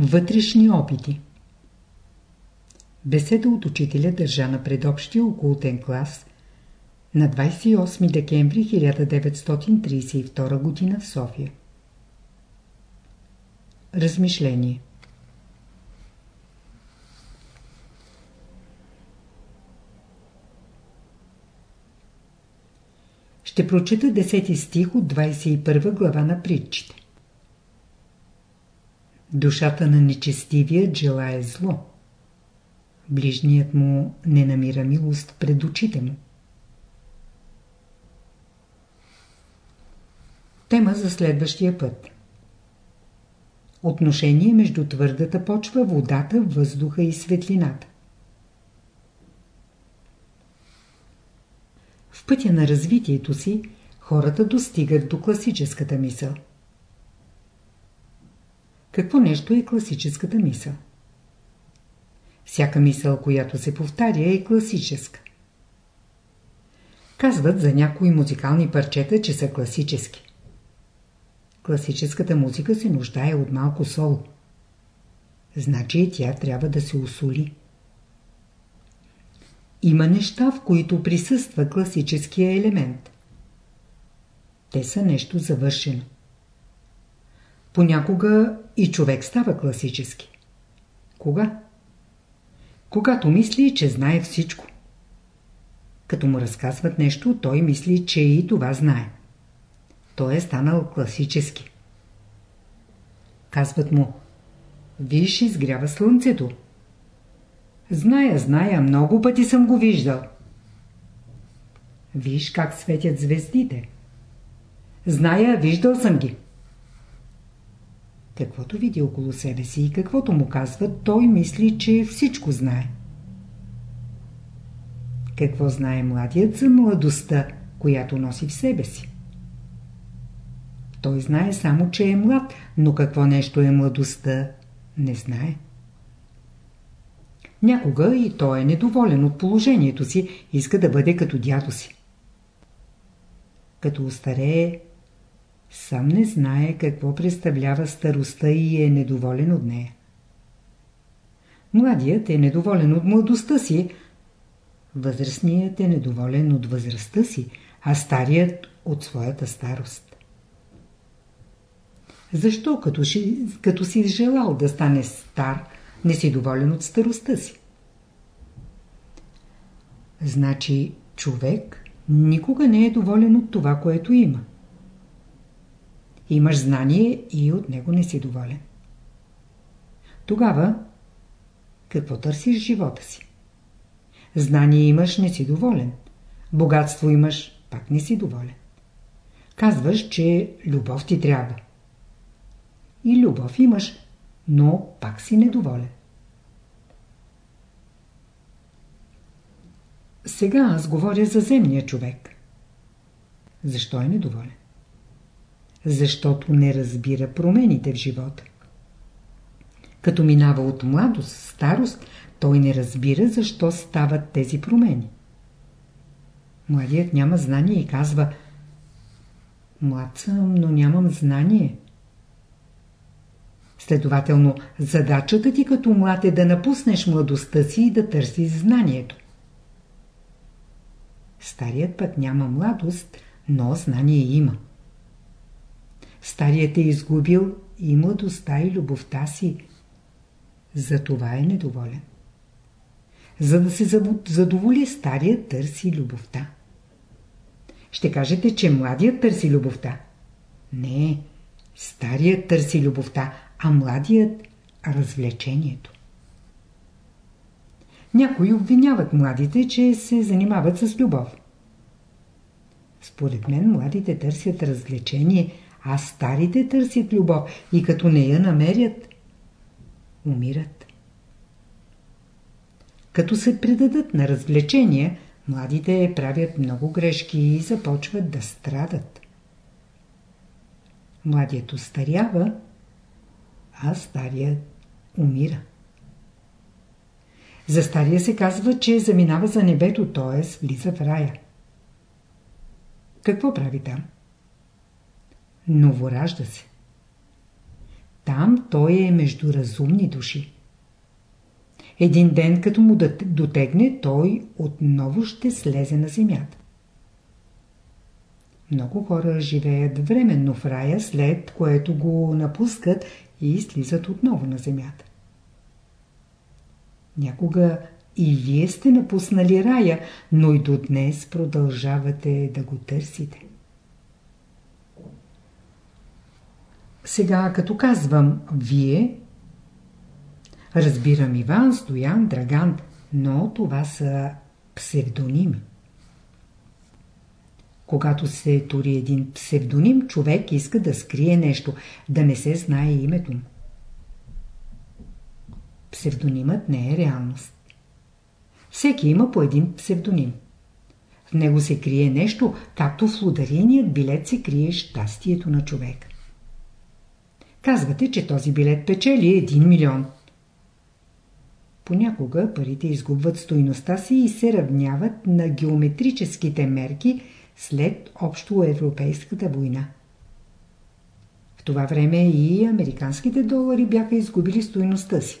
Вътрешни опити Беседа от учителя държа на предобщия окултен клас на 28 декември 1932 г. в София. Размишление Ще прочита 10 стих от 21 глава на притчите. Душата на нечестивия желая зло. Ближният му не намира милост пред очите му. Тема за следващия път. Отношение между твърдата почва, водата, въздуха и светлината. В пътя на развитието си хората достигат до класическата мисъл. Какво нещо е класическата мисъл? Всяка мисъл, която се повтаря, е класическа. Казват за някои музикални парчета, че са класически. Класическата музика се нуждае от малко сол. Значи тя трябва да се усоли. Има неща, в които присъства класическия елемент. Те са нещо завършено. Понякога и човек става класически. Кога? Когато мисли, че знае всичко. Като му разказват нещо, той мисли, че и това знае. Той е станал класически. Казват му, виж, изгрява слънцето. Зная, зная, много пъти съм го виждал. Виж как светят звездите. Зная, виждал съм ги. Каквото види около себе си и каквото му казват, той мисли, че всичко знае. Какво знае младият за младостта, която носи в себе си? Той знае само, че е млад, но какво нещо е младостта, не знае. Някога и той е недоволен от положението си, иска да бъде като дядо си. Като устарее, сам не знае какво представлява старостта и е недоволен от нея. Младият е недоволен от младостта си, възрастният е недоволен от възрастта си, а старият от своята старост. Защо като, си, като си желал да стане стар, не си доволен от старостта си? Значи човек никога не е доволен от това, което има. Имаш знание и от него не си доволен. Тогава какво търсиш живота си? Знание имаш, не си доволен. Богатство имаш, пак не си доволен. Казваш, че любов ти трябва. И любов имаш, но пак си недоволен. Сега аз говоря за земния човек. Защо е недоволен? Защото не разбира промените в живота. Като минава от младост, старост, той не разбира защо стават тези промени. Младият няма знание и казва Млад съм, но нямам знание. Следователно, задачата ти като млад е да напуснеш младостта си и да търсиш знанието. Старият път няма младост, но знание има. Старият е изгубил и младостта и любовта си. Затова е недоволен. За да се задоволи старият търси любовта. Ще кажете, че младият търси любовта. Не, старият търси любовта, а младият – развлечението. Някои обвиняват младите, че се занимават с любов. Според мен младите търсят развлечение, а старите търсят любов и като не я намерят, умират. Като се предадат на развлечения, младите правят много грешки и започват да страдат. Младият устарява, а старият умира. За стария се казва, че заминава за небето, т.е. влиза в рая. Какво прави там? Новоражда се. Там той е между разумни души. Един ден, като му дотегне, той отново ще слезе на земята. Много хора живеят временно в рая, след което го напускат и слизат отново на земята. Някога и вие сте напуснали рая, но и до днес продължавате да го търсите. Сега, като казвам «вие», разбирам Иван, Стоян, Драган, но това са псевдоними. Когато се тури един псевдоним, човек иска да скрие нещо, да не се знае името му. Псевдонимът не е реалност. Всеки има по един псевдоним. В него се крие нещо, както в лудареният билет се крие щастието на човек. Казвате, че този билет печели 1 милион. Понякога парите изгубват стойността си и се равняват на геометрическите мерки след общоевропейската война. В това време и американските долари бяха изгубили стойността си.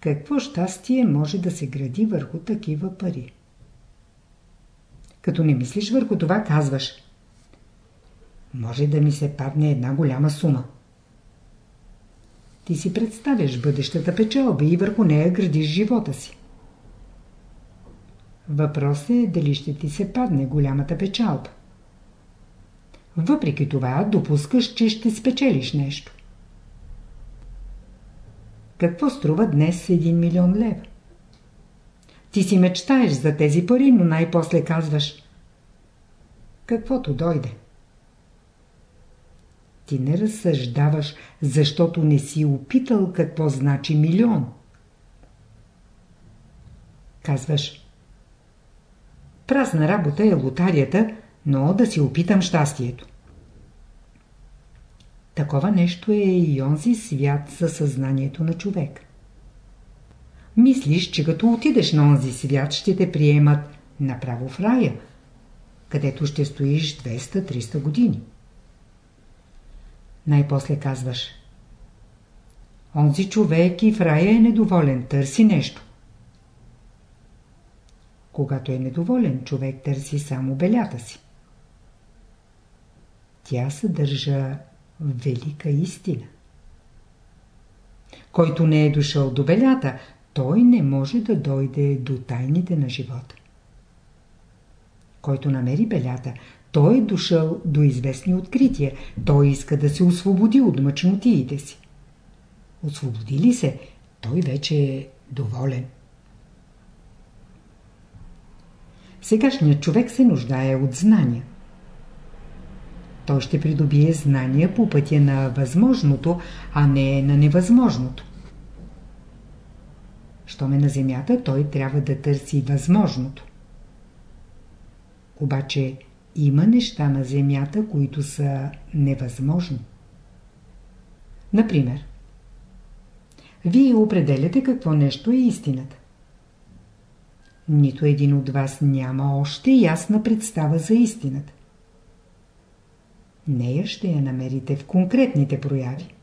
Какво щастие може да се гради върху такива пари? Като не мислиш върху това, казваш Може да ми се падне една голяма сума. Ти си представяш бъдещата печалба и върху нея градиш живота си. Въпрос е дали ще ти се падне голямата печалба. Въпреки това допускаш, че ще спечелиш нещо. Какво струва днес 1 милион лева? Ти си мечтаеш за тези пари, но най-после казваш Каквото дойде. Ти не разсъждаваш, защото не си опитал какво значи милион. Казваш Празна работа е лотарията, но да си опитам щастието. Такова нещо е и онзи свят със съзнанието на човек. Мислиш, че като отидеш на онзи свят, ще те приемат направо в рая, където ще стоиш 200-300 години. Най-после казваш Онзи човек и в рая е недоволен, търси нещо. Когато е недоволен, човек търси само белята си. Тя съдържа велика истина. Който не е дошъл до белята, той не може да дойде до тайните на живота. Който намери белята, той е дошъл до известни открития. Той иска да се освободи от мъчнотиите си. Освободи ли се, той вече е доволен. Сегашният човек се нуждае от знания. Той ще придобие знания по пътя на възможното, а не на невъзможното. Щом е на земята, той трябва да търси възможното. Обаче има неща на земята, които са невъзможни. Например, вие определяте какво нещо е истината. Нито един от вас няма още ясна представа за истината. Нея ще я намерите в конкретните прояви.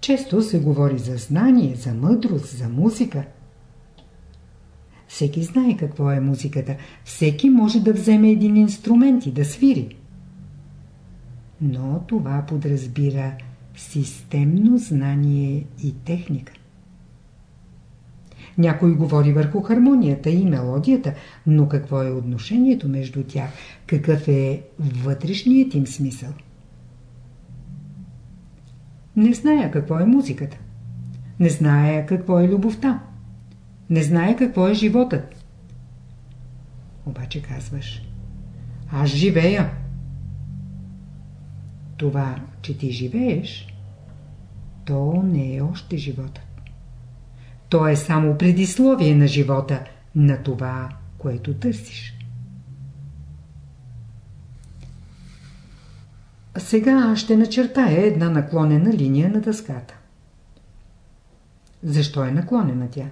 Често се говори за знание, за мъдрост, за музика. Всеки знае какво е музиката. Всеки може да вземе един инструмент и да свири. Но това подразбира системно знание и техника. Някой говори върху хармонията и мелодията, но какво е отношението между тях? Какъв е вътрешният им смисъл? Не зная какво е музиката. Не зная какво е любовта. Не зная какво е животът. Обаче казваш, аз живея. Това, че ти живееш, то не е още живота. То е само предисловие на живота, на това, което търсиш. Сега ще начертая една наклонена линия на дъската. Защо е наклонена тя?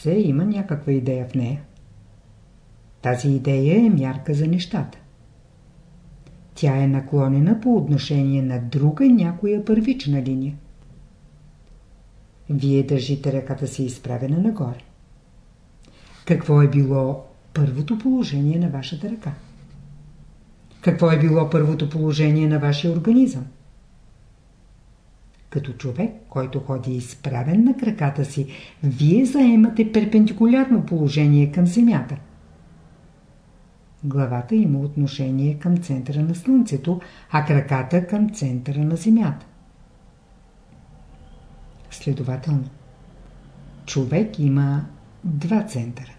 Все има някаква идея в нея. Тази идея е мярка за нещата. Тя е наклонена по отношение на друга някоя първична линия. Вие държите ръката си изправена нагоре. Какво е било първото положение на вашата ръка? Какво е било първото положение на вашия организъм? Като човек, който ходи изправен на краката си, вие заемате перпендикулярно положение към Земята. Главата има отношение към центъра на Слънцето, а краката към центъра на Земята. Следователно, човек има два центъра.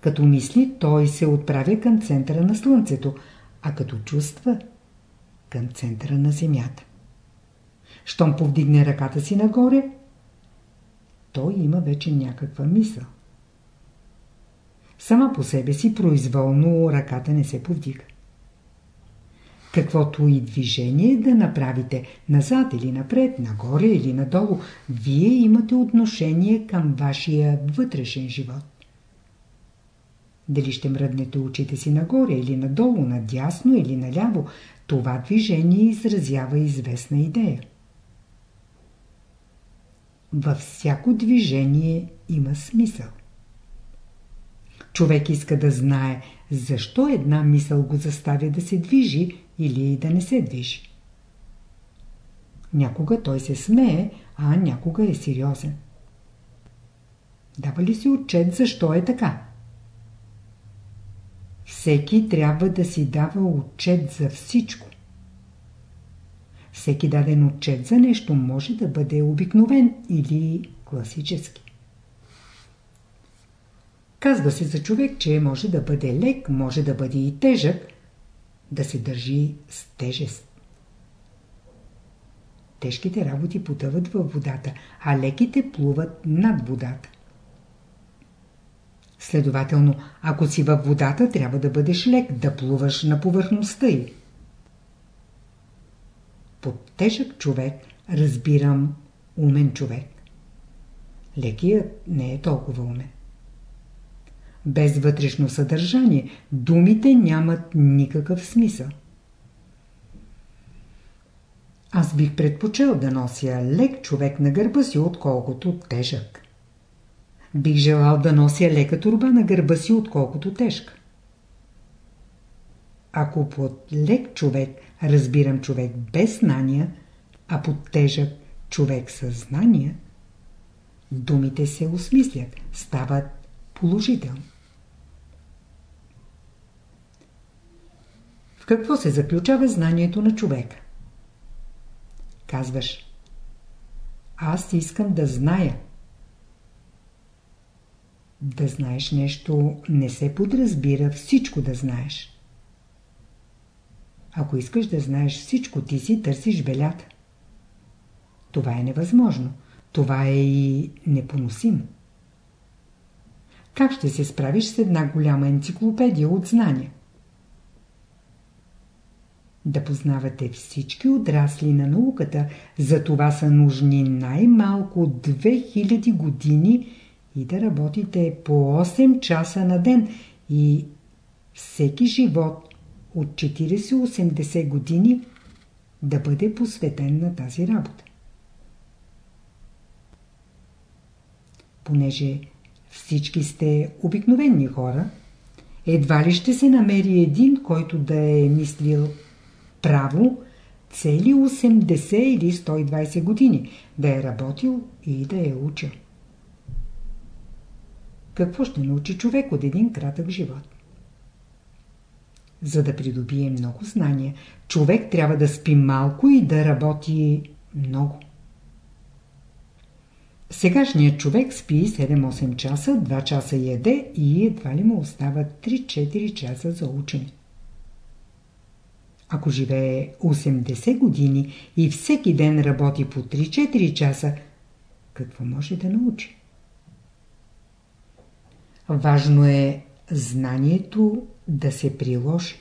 Като мисли, той се отправя към центъра на Слънцето, а като чувства – към центъра на Земята. Щом повдигне ръката си нагоре, той има вече някаква мисъл. Сама по себе си произволно ръката не се повдига. Каквото и движение да направите, назад или напред, нагоре или надолу, вие имате отношение към вашия вътрешен живот. Дали ще мръднете очите си нагоре или надолу, надясно или наляво, това движение изразява известна идея. Във всяко движение има смисъл. Човек иска да знае защо една мисъл го заставя да се движи или да не се движи. Някога той се смее, а някога е сериозен. Дава ли си отчет защо е така? Всеки трябва да си дава отчет за всичко. Всеки даден отчет за нещо може да бъде обикновен или класически. Казва се за човек, че може да бъде лек, може да бъде и тежък, да се държи с тежест. Тежките работи потъват във водата, а леките плуват над водата. Следователно, ако си във водата, трябва да бъдеш лек, да плуваш на повърхността й. Тежък човек разбирам умен човек. Лекият не е толкова умен. Без вътрешно съдържание думите нямат никакъв смисъл. Аз бих предпочел да нося лек човек на гърба си, отколкото тежък. Бих желал да нося лека турба на гърба си, отколкото тежка. Ако под лек човек разбирам човек без знания, а под тежък човек със знания, думите се осмислят, стават положителни. В какво се заключава знанието на човека? Казваш, аз искам да зная. Да знаеш нещо не се подразбира всичко да знаеш. Ако искаш да знаеш всичко, ти си търсиш белята. Това е невъзможно. Това е и непоносимо. Как ще се справиш с една голяма енциклопедия от знания? Да познавате всички отрасли на науката, за това са нужни най-малко 2000 години и да работите по 8 часа на ден и всеки живот от 40-80 години да бъде посветен на тази работа. Понеже всички сте обикновени хора, едва ли ще се намери един, който да е мислил право цели 80 или 120 години, да е работил и да е учил. Какво ще научи човек от един кратък живот? За да придобие много знания, човек трябва да спи малко и да работи много. Сегашният човек спи 7-8 часа, 2 часа яде и едва ли му остават 3-4 часа за учене. Ако живее 80 години и всеки ден работи по 3-4 часа, какво може да научи? Важно е знанието да се приложи.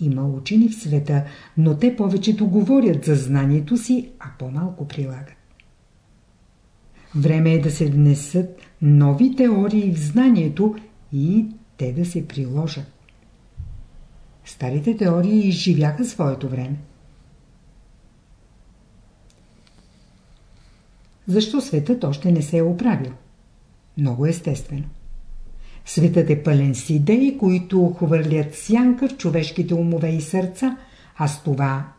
Има учени в света, но те повечето говорят за знанието си, а по-малко прилагат. Време е да се внесат нови теории в знанието и те да се приложат. Старите теории изживяха своето време. Защо светът още не се е оправил? Много естествено. Светът е пълен с идеи, които хвърлят сянка в човешките умове и сърца, а с това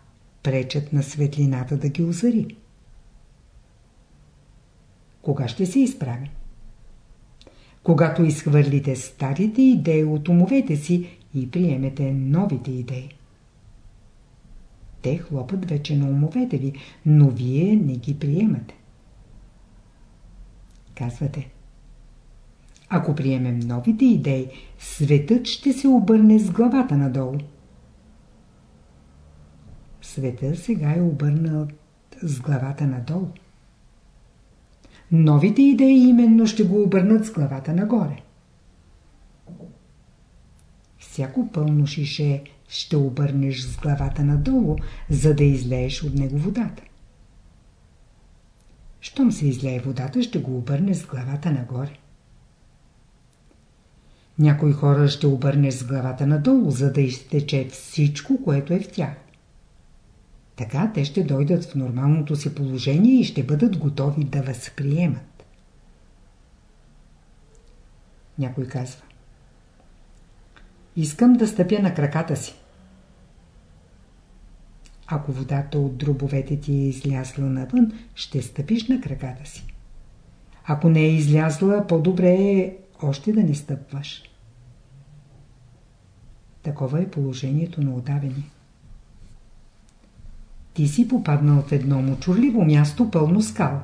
пречат на светлината да ги озари. Кога ще се изправи? Когато изхвърлите старите идеи от умовете си и приемете новите идеи. Те хлопат вече на умовете ви, но вие не ги приемате. Казвате. Ако приемем новите идеи, светът ще се обърне с главата надолу. Света сега е обърнал с главата надолу. Новите идеи именно ще го обърнат с главата нагоре. Всяко пълно шише ще обърнеш с главата надолу, за да излееш от него водата. Щом се излее водата, ще го обърне с главата нагоре. Някои хора ще обърне с главата надолу, за да изтече всичко, което е в тях. Така те ще дойдат в нормалното си положение и ще бъдат готови да възприемат. Някой казва. Искам да стъпя на краката си. Ако водата от дробовете ти е излязла навън, ще стъпиш на краката си. Ако не е излязла, по-добре е още да не стъпваш. Такова е положението на удавени. Ти си попаднал в едно мочурливо място пълно скал.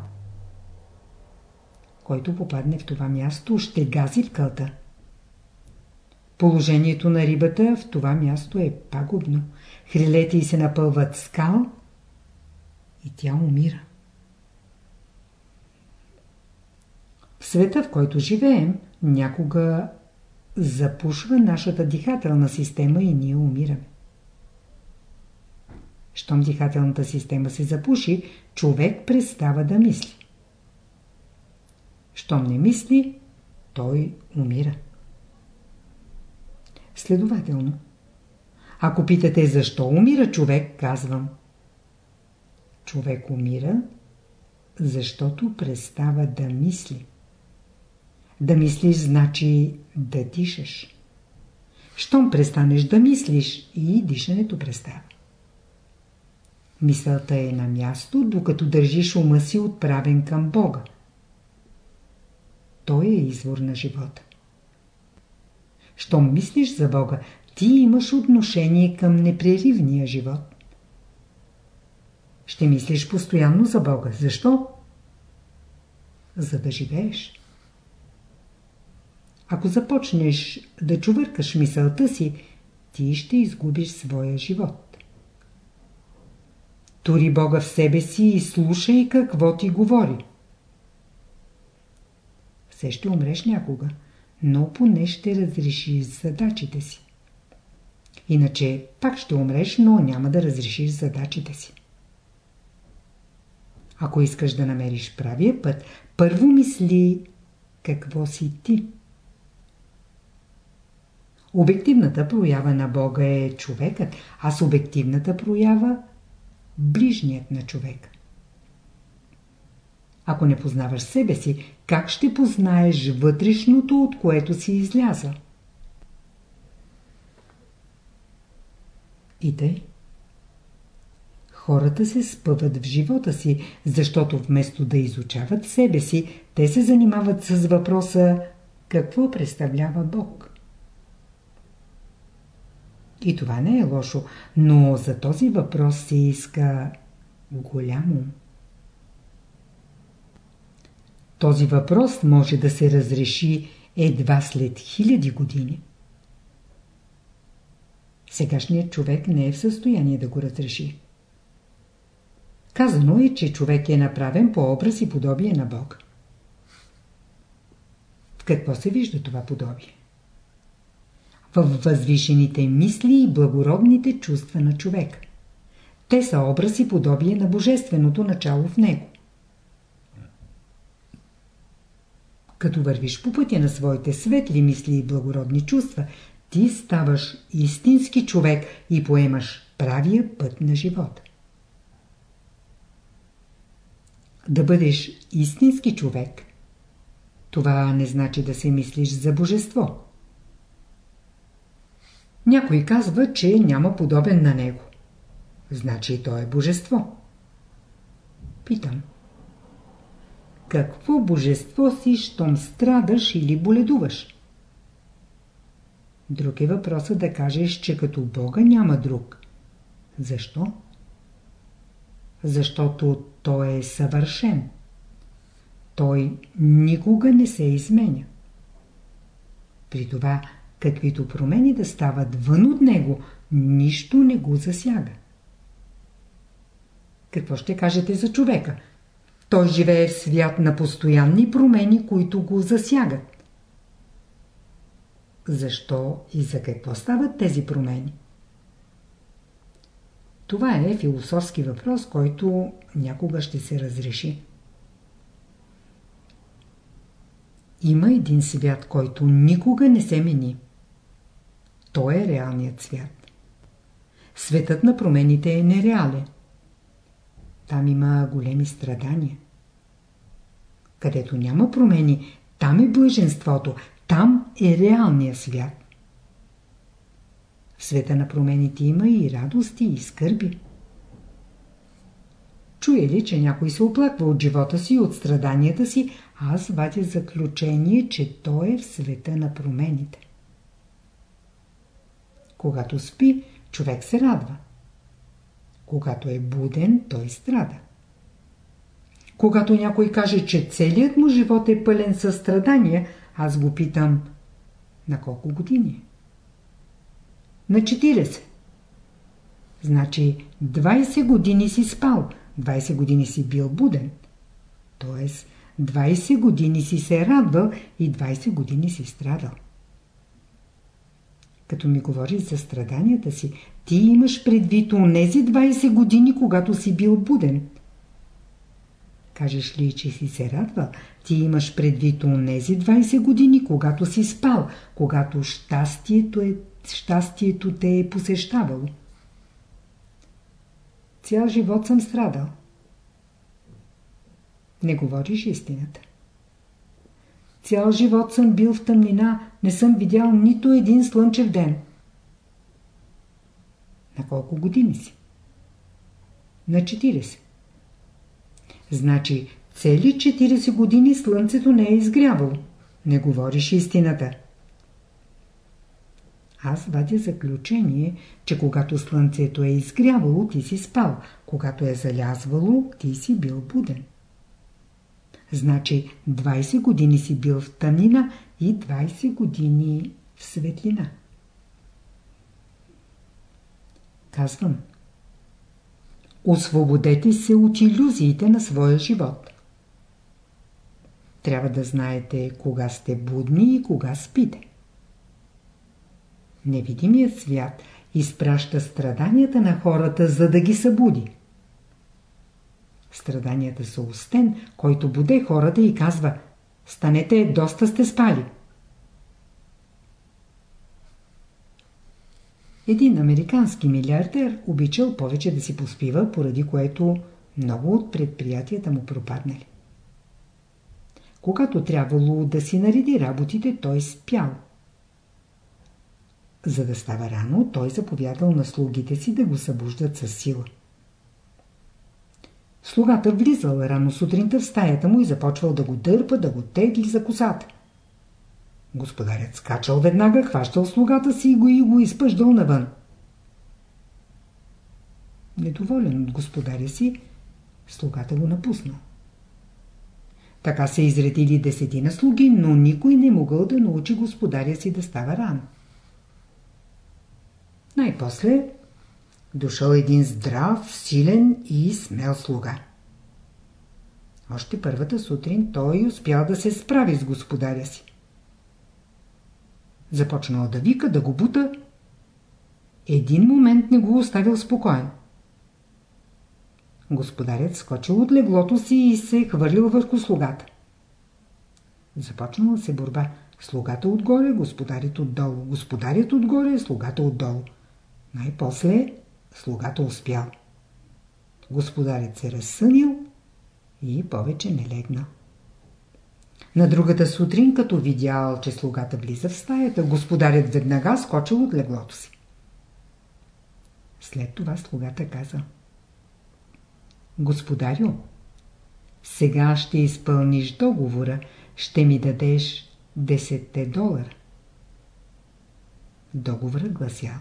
Който попадне в това място, ще гази в кълта. Положението на рибата в това място е пагубно. Хрилете се напълват скал и тя умира. В света, в който живеем, някога запушва нашата дихателна система и ние умираме. Щом дихателната система се запуши, човек престава да мисли. Щом не мисли, той умира. Следователно, ако питате защо умира човек, казвам. Човек умира, защото престава да мисли. Да мислиш значи да дишаш. Щом престанеш да мислиш и дишането престава. Мисълта е на място, докато държиш ума си отправен към Бога. Той е извор на живота. Щом мислиш за Бога, ти имаш отношение към непреривния живот. Ще мислиш постоянно за Бога. Защо? За да живееш. Ако започнеш да чувъркаш мисълта си, ти ще изгубиш своя живот. Тори Бога в себе си и слушай какво ти говори. Все ще умреш някога но поне ще разрешиш задачите си. Иначе пак ще умреш, но няма да разрешиш задачите си. Ако искаш да намериш правия път, първо мисли какво си ти. Обективната проява на Бога е човекът, а субективната проява – ближният на човека. Ако не познаваш себе си, как ще познаеш вътрешното, от което си изляза? И тъй. Хората се спъват в живота си, защото вместо да изучават себе си, те се занимават с въпроса какво представлява Бог. И това не е лошо, но за този въпрос се иска голямо. Този въпрос може да се разреши едва след хиляди години. Сегашният човек не е в състояние да го разреши. Казано е, че човек е направен по образ и подобие на Бог. В какво се вижда това подобие? В възвишените мисли и благородните чувства на човек. Те са образ и подобие на божественото начало в него. Като вървиш по пътя на своите светли мисли и благородни чувства, ти ставаш истински човек и поемаш правия път на живота. Да бъдеш истински човек, това не значи да се мислиш за божество. Някой казва, че няма подобен на него. Значи то е божество. Питам. Какво божество си, щом страдаш или боледуваш? Друг е въпросът да кажеш, че като Бога няма друг. Защо? Защото Той е съвършен. Той никога не се изменя. При това, каквито промени да стават вън от него, нищо не го засяга. Какво ще кажете за човека? Той живее в свят на постоянни промени, които го засягат. Защо и за какво стават тези промени? Това е философски въпрос, който някога ще се разреши. Има един свят, който никога не се мени. Той е реалният свят. Светът на промените е нереален. Там има големи страдания. Където няма промени, там е блаженството, там е реалният свят. В света на промените има и радости, и скърби. Чуе ли, че някой се оплаква от живота си и от страданията си, аз вадя заключение, че той е в света на промените. Когато спи, човек се радва. Когато е буден, той страда. Когато някой каже, че целият му живот е пълен със страдания, аз го питам, на колко години? На 40. Значи 20 години си спал, 20 години си бил буден. Тоест 20 години си се радвал и 20 години си страдал. Като ми говориш за страданията си, ти имаш предвид онези 20 години, когато си бил буден. Кажеш ли, че си се радвал, ти имаш предвид онези 20 години, когато си спал, когато щастието, е, щастието те е посещавало. Цял живот съм страдал. Не говориш истината. Цял живот съм бил в тъмнина, не съм видял нито един слънчев ден. На колко години си? На 40. Значи, цели 40 години слънцето не е изгрявало. Не говориш истината. Аз вадя заключение, че когато слънцето е изгрявало, ти си спал. Когато е залязвало, ти си бил буден. Значи 20 години си бил в тъмнина и 20 години в светлина. Казвам. Освободете се от иллюзиите на своя живот. Трябва да знаете кога сте будни и кога спите. Невидимият свят изпраща страданията на хората, за да ги събуди. Страданията са устен, който буде хората и казва «Станете, доста сте спали». Един американски милиардер обичал повече да си поспива, поради което много от предприятията му пропаднали. Когато трябвало да си нареди работите, той спял. За да става рано, той заповядал на слугите си да го събуждат със сила. Слугата влизал рано сутринта в стаята му и започвал да го дърпа, да го тегли за косата. Господарят скачал веднага, хващал слугата си и го и го изпъждал навън. Недоволен от господаря си, слугата го напуснал. Така се изредили десетина слуги, но никой не могъл да научи господаря си да става рано. Най-после дошъл един здрав, силен и смел слуга. Още първата сутрин той успял да се справи с господаря си. Започнал да вика, да го бута. Един момент не го оставил спокоен. Господарят скочил от леглото си и се хвърлил върху слугата. Започнала се борба. Слугата отгоре, господарят отдолу. Господарят отгоре, слугата отдолу. Най-после слугата успял. Господарят се разсънил и повече не легнал. На другата сутрин, като видял, че слугата влиза в стаята, господарят веднага скочил от леглото си. След това слугата каза Господарю, сега ще изпълниш договора, ще ми дадеш 10 долара. Договорът гласял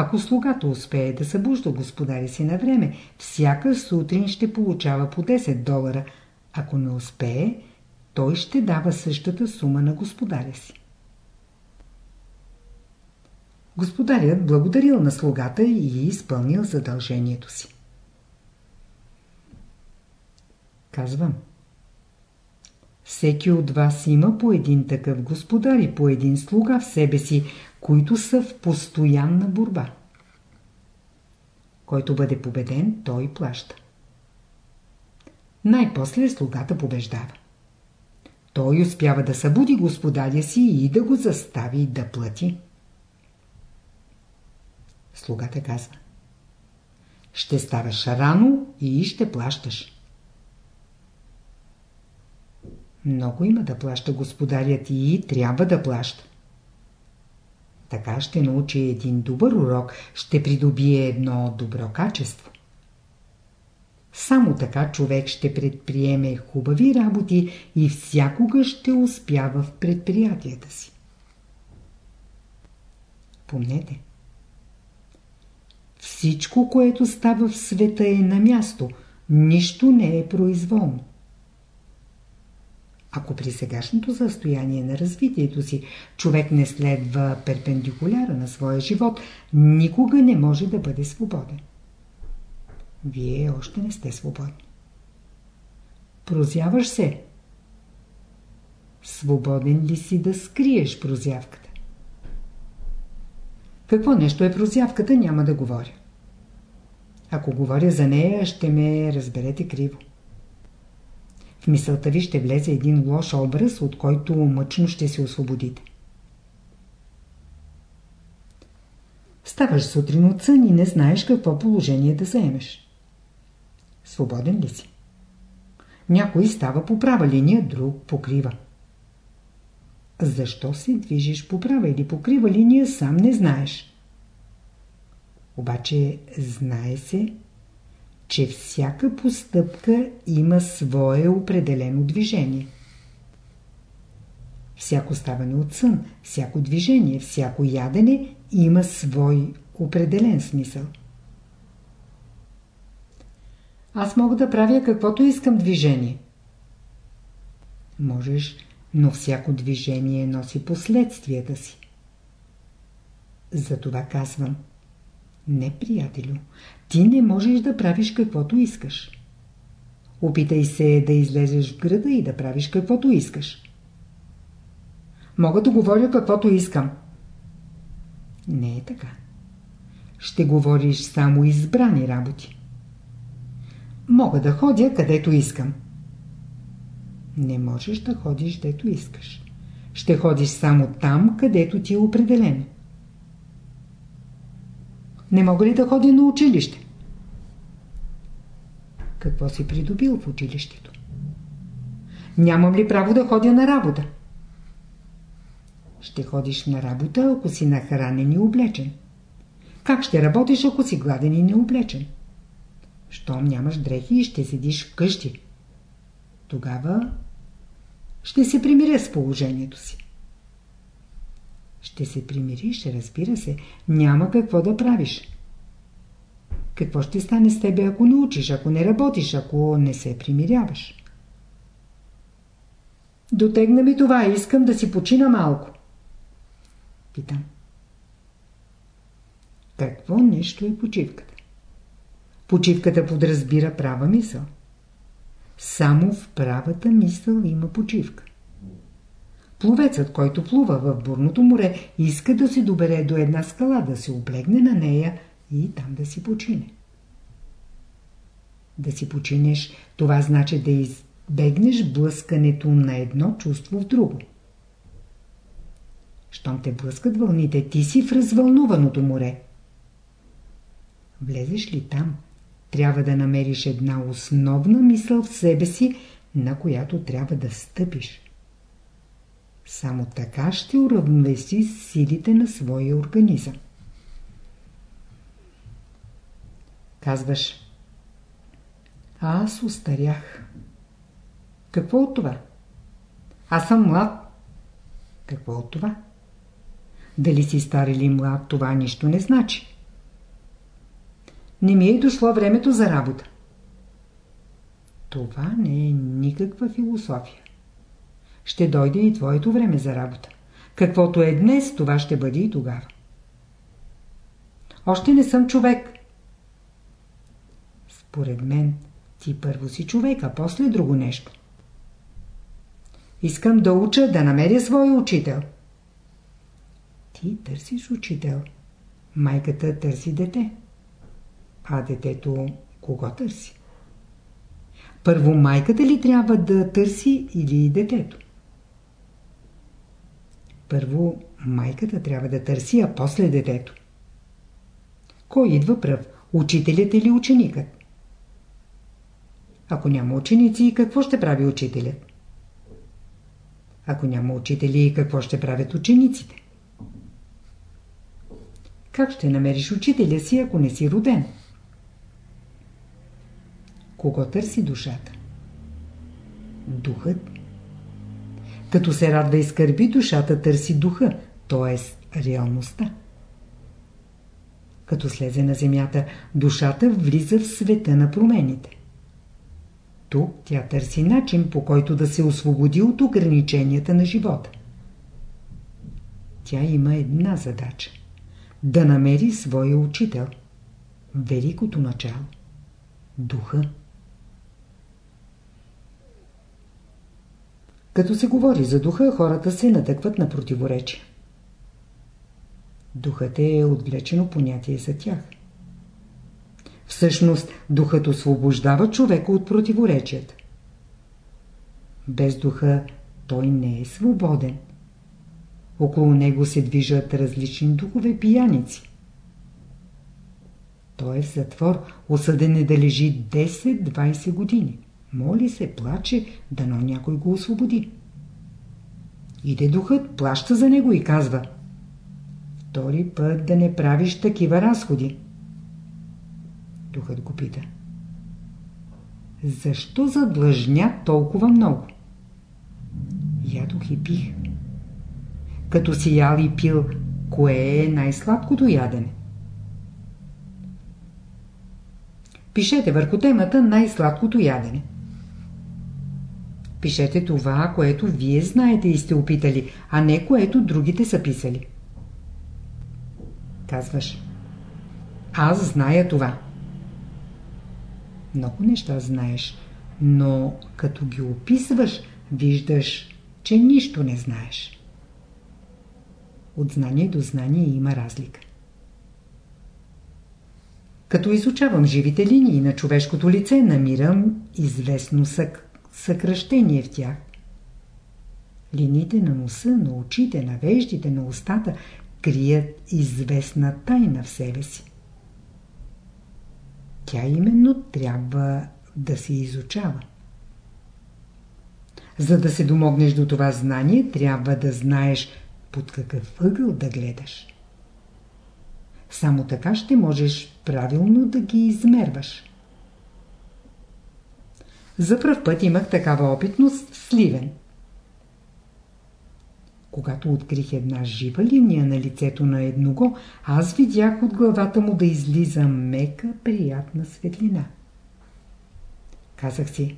ако слугата успее да събужда господаря си на време, всяка сутрин ще получава по 10 долара. Ако не успее, той ще дава същата сума на господаря си. Господарят благодарил на слугата и изпълнил задължението си. Казвам. Всеки от вас има по един такъв господар и по един слуга в себе си, които са в постоянна борба. Който бъде победен, той плаща. Най-после слугата побеждава. Той успява да събуди господаря си и да го застави да плати. Слугата казва Ще ставаш рано и ще плащаш. Много има да плаща господарят и трябва да плаща. Така ще научи един добър урок, ще придобие едно добро качество. Само така човек ще предприеме хубави работи и всякога ще успява в предприятията си. Помнете, всичко, което става в света е на място, нищо не е произволно. Ако при сегашното състояние на развитието си човек не следва перпендикуляра на своя живот, никога не може да бъде свободен. Вие още не сте свободни. Прозяваш се. Свободен ли си да скриеш прозявката? Какво нещо е прозявката, няма да говоря. Ако говоря за нея, ще ме разберете криво. Мисълта ви ще влезе един лош образ, от който мъчно ще се освободите. Ставаш сутрин от сън и не знаеш какво положение да заемеш. Свободен ли си? Някой става по права линия, друг покрива. Защо се движиш по права или по крива линия, сам не знаеш. Обаче знае се, че всяка постъпка има свое определено движение. Всяко ставане от сън, всяко движение, всяко ядене има свой определен смисъл. Аз мога да правя каквото искам движение. Можеш, но всяко движение носи последствията си. Затова казвам – не, приятелю, ти не можеш да правиш каквото искаш. Опитай се да излезеш в града и да правиш каквото искаш. Мога да говоря каквото искам. Не е така. Ще говориш само избрани работи. Мога да ходя където искам. Не можеш да ходиш дето искаш. Ще ходиш само там, където ти е определено. Не мога ли да ходя на училище? Какво си придобил в училището? Нямам ли право да ходя на работа? Ще ходиш на работа, ако си нахранен и облечен. Как ще работиш, ако си гладен и необлечен? Щом нямаш дрехи и ще седиш вкъщи. Тогава ще се примиря с положението си. Ще се примириш, разбира се. Няма какво да правиш. Какво ще стане с тебе, ако не учиш, ако не работиш, ако не се примиряваш? Дотегна ми това, искам да си почина малко. Питам. Какво нещо е почивката? Почивката подразбира права мисъл. Само в правата мисъл има почивка. Пловецът, който плува в бурното море, иска да се добере до една скала, да се облегне на нея и там да си почине. Да си починеш, това значи да избегнеш блъскането на едно чувство в друго. Щом те блъскат вълните, ти си в развълнуваното море. Влезеш ли там, трябва да намериш една основна мисъл в себе си, на която трябва да стъпиш. Само така ще уравновеси силите на своя организъм. Казваш, аз устарях. Какво от това? Аз съм млад. Какво от това? Дали си стар или млад, това нищо не значи. Не ми е дошло времето за работа. Това не е никаква философия. Ще дойде и твоето време за работа. Каквото е днес, това ще бъде и тогава. Още не съм човек. Според мен, ти първо си човек, а после друго нещо. Искам да уча, да намеря своя учител. Ти търсиш учител. Майката търси дете. А детето кого търси? Първо майката ли трябва да търси или детето? Първо майката трябва да търси, а после детето. Кой идва пръв? Учителят или ученикът? Ако няма ученици, какво ще прави учителят? Ако няма учители, какво ще правят учениците? Как ще намериш учителя си, ако не си роден? Кого търси душата? Духът. Като се радва и скърби, душата търси духа, т.е. реалността. Като слезе на земята, душата влиза в света на промените. Тук тя търси начин, по който да се освободи от ограниченията на живота. Тя има една задача – да намери своя учител, великото начало – духа. Като се говори за духа, хората се натъкват на противоречия. Духът е отвлечено понятие за тях. Всъщност, духът освобождава човека от противоречията. Без духа той не е свободен. Около него се движат различни духове пияници. Той е в затвор, осъден е да лежи 10-20 години. Моли се, плаче, дано някой го освободи. Иде духът, плаща за него и казва Втори път да не правиш такива разходи. Духът го пита. Защо задлъжня толкова много? Ядох и пих. Като си ял и пил, кое е най-сладкото ядене? Пишете върху темата най-сладкото ядене. Пишете това, което вие знаете и сте опитали, а не което другите са писали. Казваш. Аз зная това. Много неща знаеш, но като ги описваш, виждаш, че нищо не знаеш. От знание до знание има разлика. Като изучавам живите линии на човешкото лице, намирам известно сък съкръщение в тях. Линиите на носа, на очите, на веждите, на устата крият известна тайна в себе си. Тя именно трябва да се изучава. За да се домогнеш до това знание, трябва да знаеш под какъв ъгъл да гледаш. Само така ще можеш правилно да ги измерваш. За пръв път имах такава опитност в Сливен. Когато открих една жива линия на лицето на едного, аз видях от главата му да излиза мека, приятна светлина. Казах си,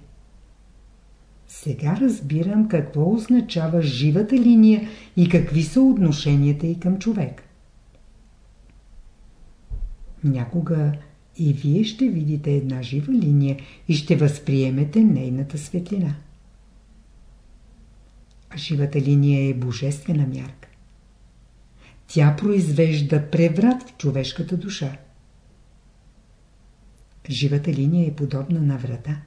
сега разбирам какво означава живата линия и какви са отношенията и към човек. Някога и вие ще видите една жива линия и ще възприемете нейната светлина. А живата линия е божествена мярка. Тя произвежда преврат в човешката душа. Живата линия е подобна на врата.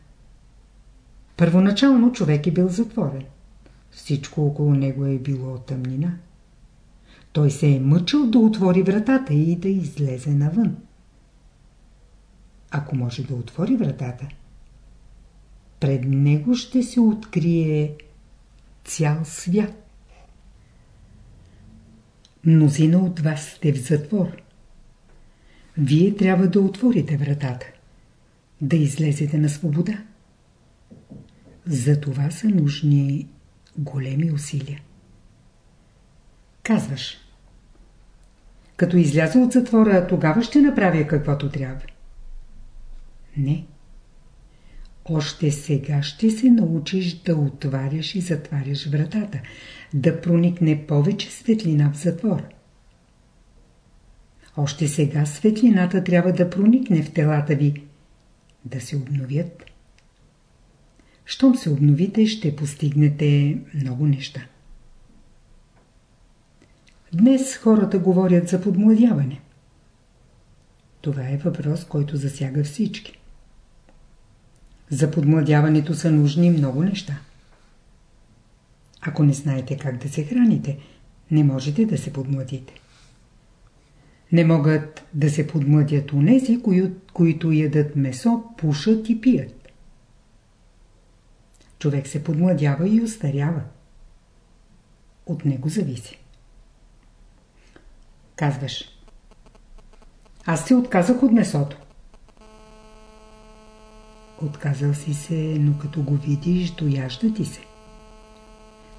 Първоначално човек е бил затворен. Всичко около него е било тъмнина. той се е мъчил да отвори вратата и да излезе навън. Ако може да отвори вратата, пред него ще се открие цял свят. Мнозина от вас сте в затвор. Вие трябва да отворите вратата, да излезете на свобода. За това са нужни големи усилия. Казваш. Като изляза от затвора, тогава ще направя каквото трябва. Не. Още сега ще се научиш да отваряш и затваряш вратата, да проникне повече светлина в затвора. Още сега светлината трябва да проникне в телата ви, да се обновят. Щом се обновите, ще постигнете много неща. Днес хората говорят за подмладяване. Това е въпрос, който засяга всички. За подмладяването са нужни много неща. Ако не знаете как да се храните, не можете да се подмладите. Не могат да се подмладят унези, кои, които ядат месо, пушат и пият. Човек се подмладява и остарява. От него зависи. Казваш. Аз се отказах от месото. Отказал си се, но като го видиш, дояжда ти се.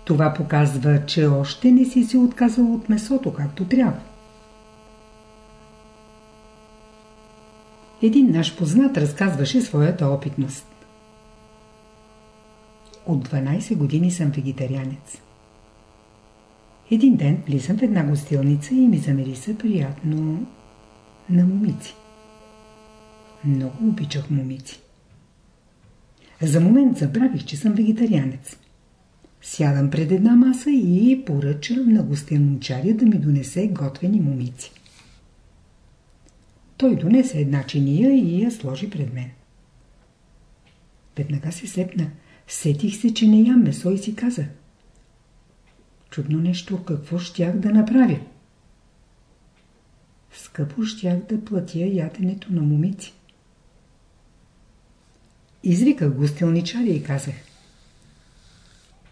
Това показва, че още не си се отказал от месото, както трябва. Един наш познат разказваше своята опитност. От 12 години съм вегетарианец. Един ден влизам в една гостилница и ми замириса приятно на момици. Много обичах момици. За момент забравих, че съм вегетарианец. Сядам пред една маса и поръчам на гостенчаря да ми донесе готвени момици. Той донесе една чиния и я сложи пред мен. Веднага се сепна. Сетих се, че не ям месо и си казах. Чудно нещо, какво щях да направя? Скъпо щях да платя яденето на момици. Извиках гостилничаря и казах.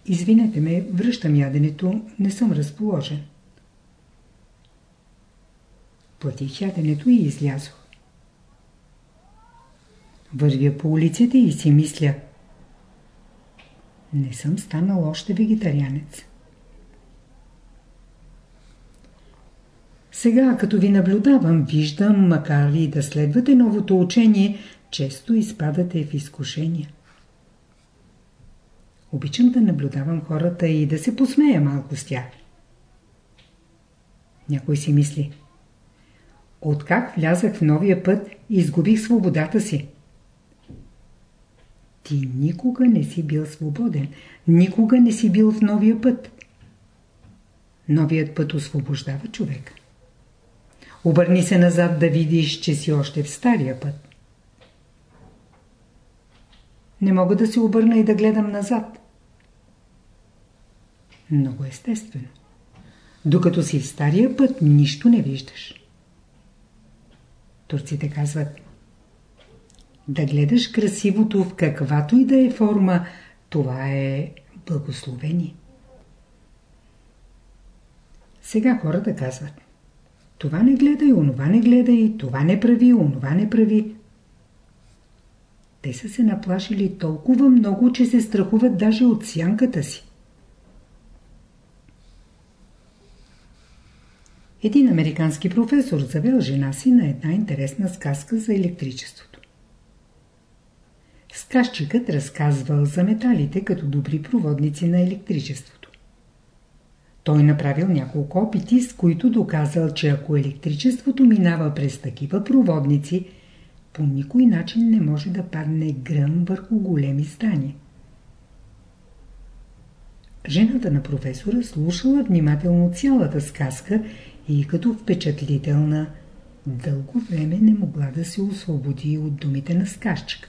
Извинете ме, връщам яденето, не съм разположен. Платих яденето и излязох. Вървя по улиците и си мисля. Не съм станал още вегетарианец. Сега, като ви наблюдавам, виждам, макар и да следвате новото учение, често изпадате в изкушения. Обичам да наблюдавам хората и да се посмея малко с тях. Някой си мисли. Откак влязах в новия път, изгубих свободата си. Ти никога не си бил свободен, никога не си бил в новия път. Новият път освобождава човека. Обърни се назад да видиш, че си още в стария път. Не мога да се обърна и да гледам назад. Много естествено. Докато си в стария път, нищо не виждаш. Турците казват Да гледаш красивото в каквато и да е форма, това е благословение. Сега хората казват това не гледай, онова не гледай, това не прави, онова не прави. Те са се наплашили толкова много, че се страхуват даже от сянката си. Един американски професор завел жена си на една интересна сказка за електричеството. Сказчикът разказвал за металите като добри проводници на електричеството. Той направил няколко опити, с които доказал, че ако електричеството минава през такива проводници, по никой начин не може да падне гръм върху големи здания. Жената на професора слушала внимателно цялата сказка и като впечатлителна дълго време не могла да се освободи от думите на сказчика.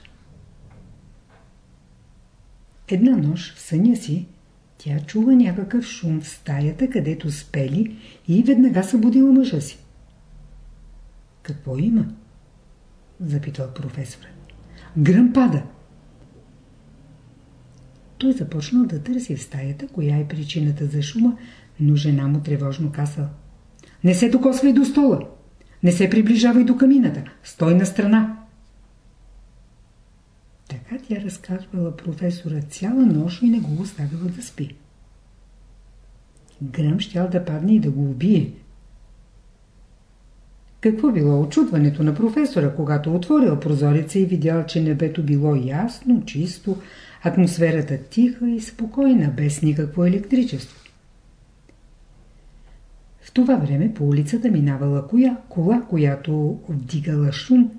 Една нощ в съня си Тя чула някакъв шум в стаята, където спели и веднага събудила мъжа си. Какво има? Запитал професора. Гръм пада. Той започнал да търси в стаята, коя е причината за шума, но жена му тревожно казал. Не се докосвай до стола. Не се приближавай до камината. Стой на страна. Така тя разказвала професора цяла нощ и не го оставила да спи. Гръм щял да падне и да го убие. Какво било очудването на професора, когато отворил прозореца и видял, че небето било ясно, чисто, атмосферата тиха и спокойна, без никакво електричество. В това време по улицата минавала коя, кола, която вдигала шум,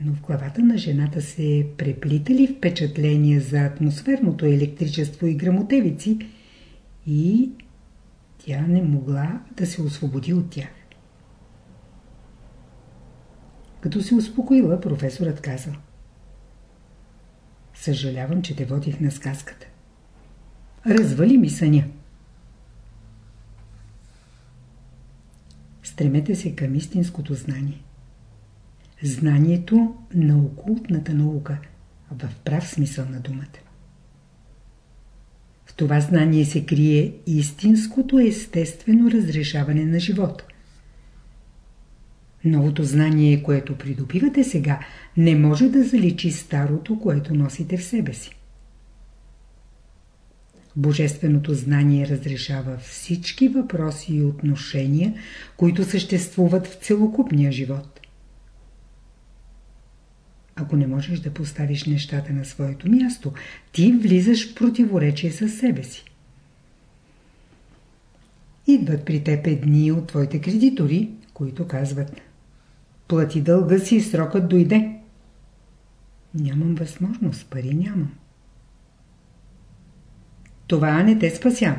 но в главата на жената се преплитали впечатления за атмосферното електричество и грамотевици и тя не могла да се освободи от тях. Като се успокоила, професорът каза Съжалявам, че те водих на сказката. Развали ми съня. Стремете се към истинското знание. Знанието на окултната наука в прав смисъл на думата. В това знание се крие истинското естествено разрешаване на живота. Новото знание, което придобивате сега, не може да заличи старото, което носите в себе си. Божественото знание разрешава всички въпроси и отношения, които съществуват в целокупния живот. Ако не можеш да поставиш нещата на своето място, ти влизаш в противоречие с себе си. Идват при теб едни от твоите кредитори, които казват Плати дълга си, срокът дойде. Нямам възможност, пари нямам. Това не те спася.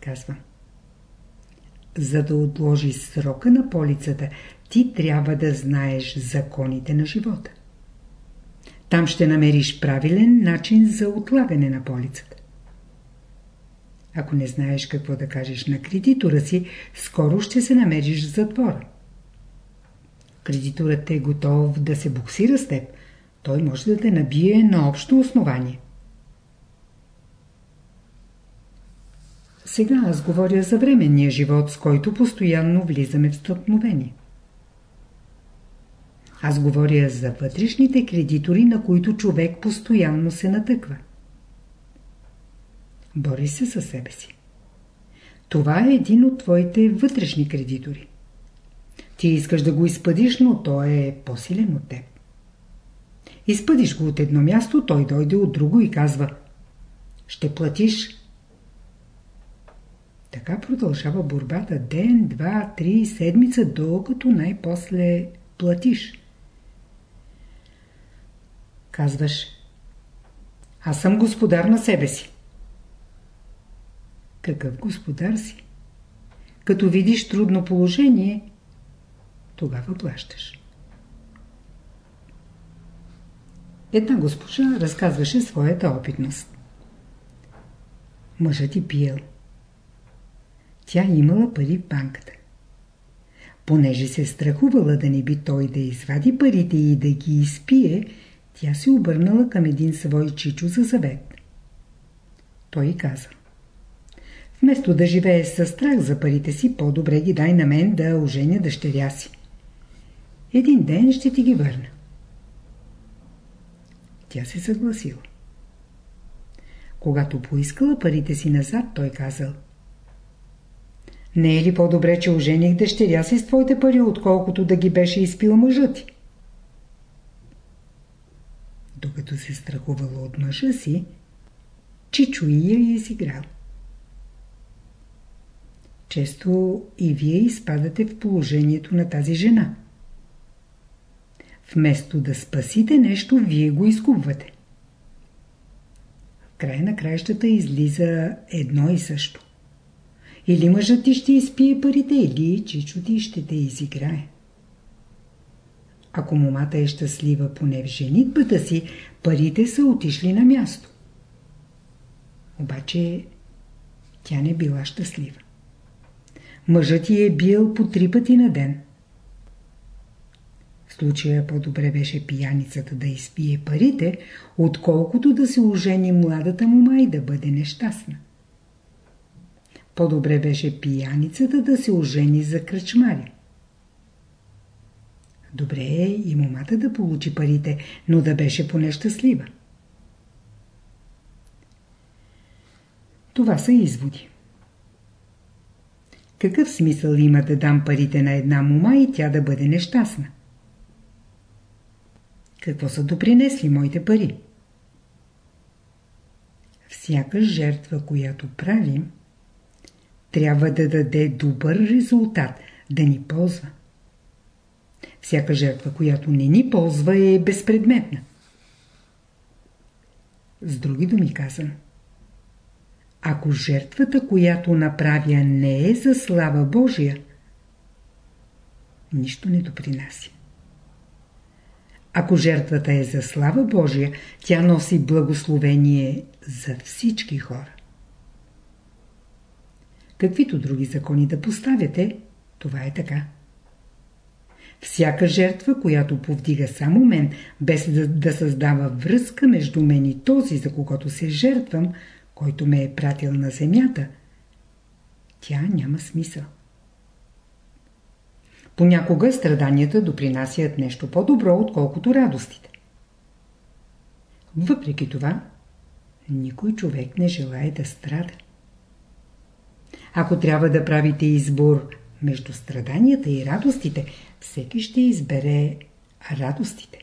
Казва. За да отложи срока на полицата, ти трябва да знаеш законите на живота. Там ще намериш правилен начин за отлагане на полицата. Ако не знаеш какво да кажеш на кредитора си, скоро ще се намериш в затвора. Кредиторът е готов да се буксира с теб. Той може да те набие на общо основание. Сега аз говоря за временния живот, с който постоянно влизаме в стълкновение. Аз говоря за вътрешните кредитори, на които човек постоянно се натъква. Бори се със себе си. Това е един от твоите вътрешни кредитори. Ти искаш да го изпъдиш, но той е по-силен от теб. Изпъдиш го от едно място, той дойде от друго и казва Ще платиш. Така продължава борбата ден, два, три, седмица, докато най-после платиш. Казваш Аз съм господар на себе си. Какъв господар си? Като видиш трудно положение, тогава плащаш. Една госпожа разказваше своята опитност. Мъжът ти пиел. Тя имала пари в банката. Понеже се страхувала да не би той да извади парите и да ги изпие, тя се обърнала към един свой чичо за завет. Той каза Вместо да живееш със страх за парите си, по-добре ги дай на мен да оженя дъщеря си. Един ден ще ти ги върна. Тя се съгласила. Когато поискала парите си назад, той казал Не е ли по-добре, че ожених дъщеря си с твоите пари, отколкото да ги беше изпил мъжът ти? Докато се страхувала от мъжа си, Чичо и я изиграл. Често и вие изпадате в положението на тази жена. Вместо да спасите нещо, вие го изкупвате. В края на краищата излиза едно и също. Или мъжът ти ще изпие парите, или чичо ти ще те изиграе. Ако момата е щастлива поне в женитбата си, парите са отишли на място. Обаче тя не била щастлива. Мъжът ти е бил по три пъти на ден. В случая по-добре беше пияницата да изпие парите, отколкото да се ожени младата мума и да бъде нещастна. По-добре беше пияницата да се ожени за кръчмари. Добре е и момата да получи парите, но да беше поне щастлива. Това са изводи. Какъв смисъл има да дам парите на една мома и тя да бъде нещастна? Какво са допринесли моите пари? Всяка жертва, която правим, трябва да даде добър резултат, да ни ползва. Всяка жертва, която не ни ползва, е безпредметна. С други думи казвам. Ако жертвата, която направя, не е за слава Божия, нищо не допринася. Ако жертвата е за слава Божия, тя носи благословение за всички хора. Каквито други закони да поставяте, това е така. Всяка жертва, която повдига само мен, без да, да създава връзка между мен и този, за когото се жертвам, който ме е пратил на земята, тя няма смисъл. Понякога страданията допринасят нещо по-добро, отколкото радостите. Въпреки това, никой човек не желая да страда. Ако трябва да правите избор между страданията и радостите, всеки ще избере радостите.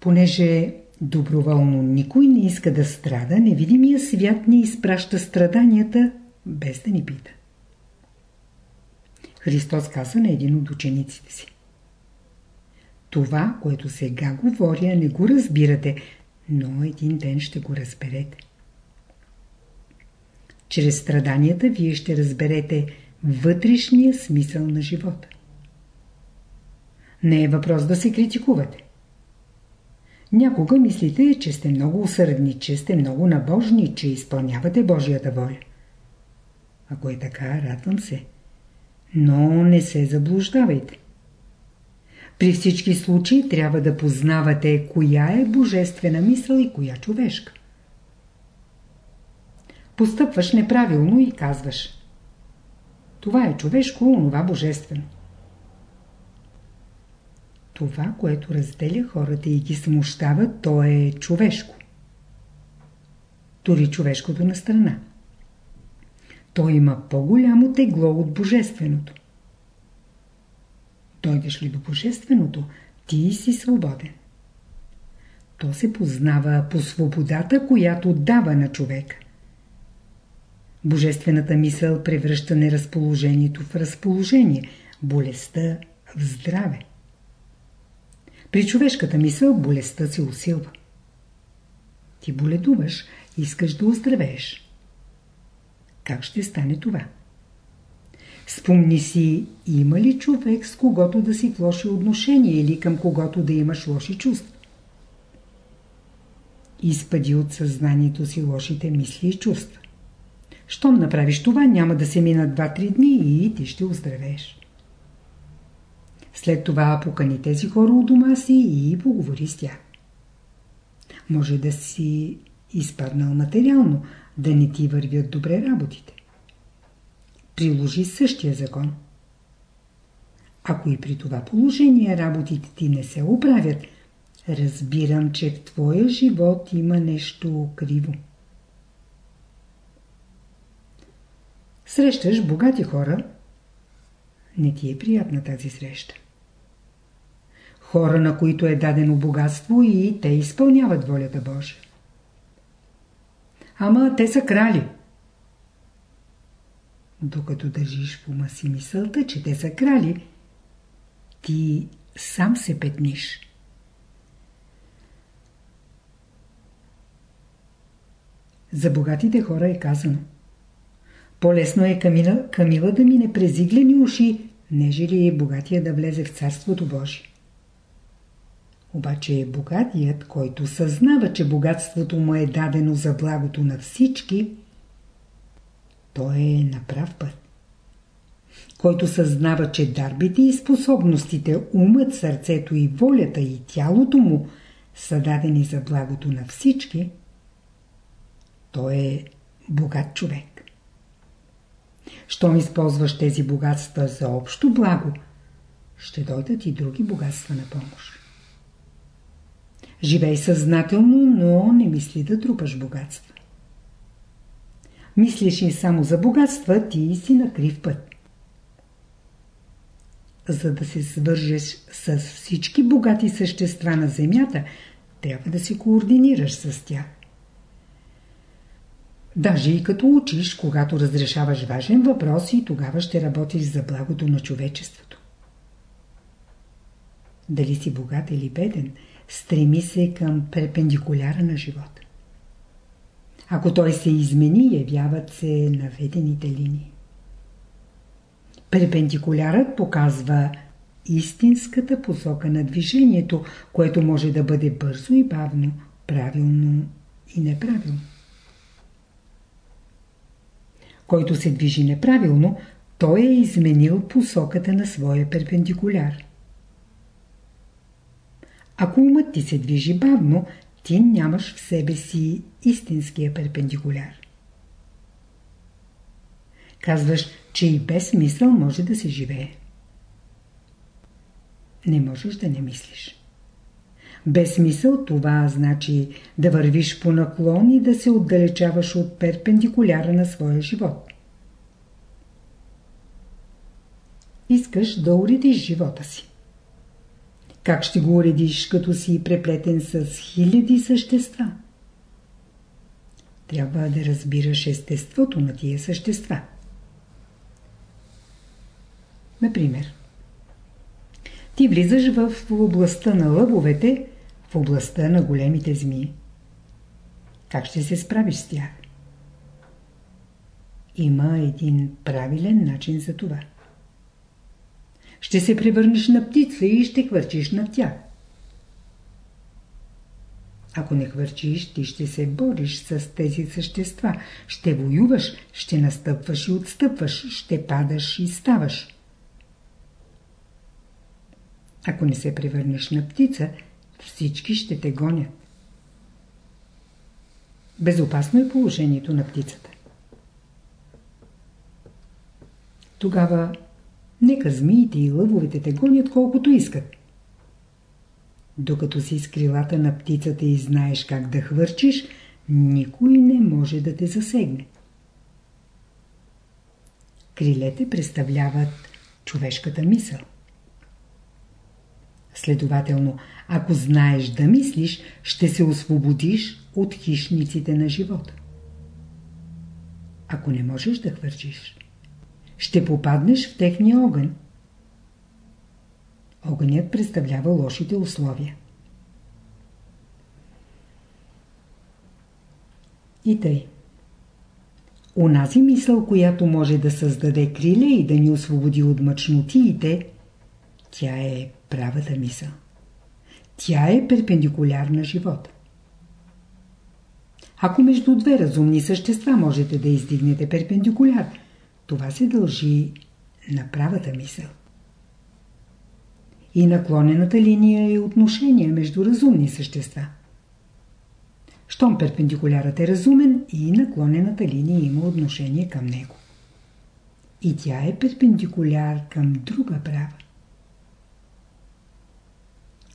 Понеже доброволно никой не иска да страда, невидимия свят ни изпраща страданията без да ни пита. Христос каза на един от учениците си. Това, което сега говоря, не го разбирате, но един ден ще го разберете. Чрез страданията вие ще разберете вътрешния смисъл на живота. Не е въпрос да се критикувате. Някога мислите, че сте много усърдни, че сте много набожни, че изпълнявате Божията воля. Ако е така, радвам се. Но не се заблуждавайте. При всички случаи трябва да познавате коя е божествена мисъл и коя човешка. Постъпваш неправилно и казваш Това е човешко, онова божествено. Това, което разделя хората и ги смущава, то е човешко. Тори човешкото на страна. То има по-голямо тегло от божественото. Дойдеш ли до божественото, ти си свободен. То се познава по свободата, която дава на човека. Божествената мисъл превръща неразположението в разположение, болестта в здраве. При човешката мисъл болестта се усилва. Ти боледуваш, искаш да оздравееш. Как ще стане това? Спомни си, има ли човек с когото да си в лоши отношения или към когото да имаш лоши чувства? Изпади от съзнанието си лошите мисли и чувства. Щом направиш това, няма да се минат 2-3 дни и ти ще оздравееш. След това покани тези хора у дома си и поговори с тях. Може да си изпаднал материално, да не ти вървят добре работите. Приложи същия закон. Ако и при това положение работите ти не се оправят, разбирам, че в твоя живот има нещо криво. Срещаш богати хора, не ти е приятна тази среща. Хора, на които е дадено богатство и те изпълняват волята Божия. Ама те са крали. Докато държиш в ума си мисълта, че те са крали, ти сам се петниш. За богатите хора е казано. По-лесно е Камила, Камила да мине през иглени уши, нежели богатия да влезе в Царството Божие. Обаче богатият, който съзнава, че богатството му е дадено за благото на всички, той е на прав път. Който съзнава, че дарбите и способностите, умът, сърцето и волята и тялото му са дадени за благото на всички, той е богат човек. Щом използваш тези богатства за общо благо, ще дойдат и други богатства на помощ. Живей съзнателно, но не мисли да трупаш богатства. Мислиш и само за богатства, ти си на крив път. За да се свържеш с всички богати същества на земята, трябва да се координираш с тях. Даже и като учиш, когато разрешаваш важен въпрос и тогава ще работиш за благото на човечеството. Дали си богат или беден, стреми се към перпендикуляра на живота. Ако той се измени, явяват се наведените линии. Перпендикулярът показва истинската посока на движението, което може да бъде бързо и бавно, правилно и неправилно. Който се движи неправилно, той е изменил посоката на своя перпендикуляр. Ако умът ти се движи бавно, ти нямаш в себе си истинския перпендикуляр. Казваш, че и без мисъл може да се живее. Не можеш да не мислиш. Без мисъл това значи да вървиш по наклон и да се отдалечаваш от перпендикуляра на своя живот. Искаш да уредиш живота си. Как ще го уредиш, като си преплетен с хиляди същества? Трябва да разбираш естеството на тия същества. Например, ти влизаш в областта на лъвовете, в областта на големите змии. Как ще се справиш с тях? Има един правилен начин за това. Ще се превърнеш на птица и ще хвърчиш над тях. Ако не хвърчиш, ти ще се бориш с тези същества. Ще воюваш, ще настъпваш и отстъпваш, ще падаш и ставаш. Ако не се превърнеш на птица, всички ще те гонят. Безопасно е положението на птицата. Тогава нека змиите и лъвовете те гонят колкото искат. Докато си с крилата на птицата и знаеш как да хвърчиш, никой не може да те засегне. Крилете представляват човешката мисъл. Следователно, ако знаеш да мислиш, ще се освободиш от хищниците на живота. Ако не можеш да хвърчиш, ще попаднеш в техния огън. Огънят представлява лошите условия. И тъй. Унази мисъл, която може да създаде криле и да ни освободи от мъчнотиите, тя е правата мисъл. Тя е перпендикулярна на живота. Ако между две разумни същества можете да издигнете перпендикуляр, това се дължи на правата мисъл. И наклонената линия е отношение между разумни същества. Щом перпендикулярът е разумен и наклонената линия има отношение към него. И тя е перпендикуляр към друга права.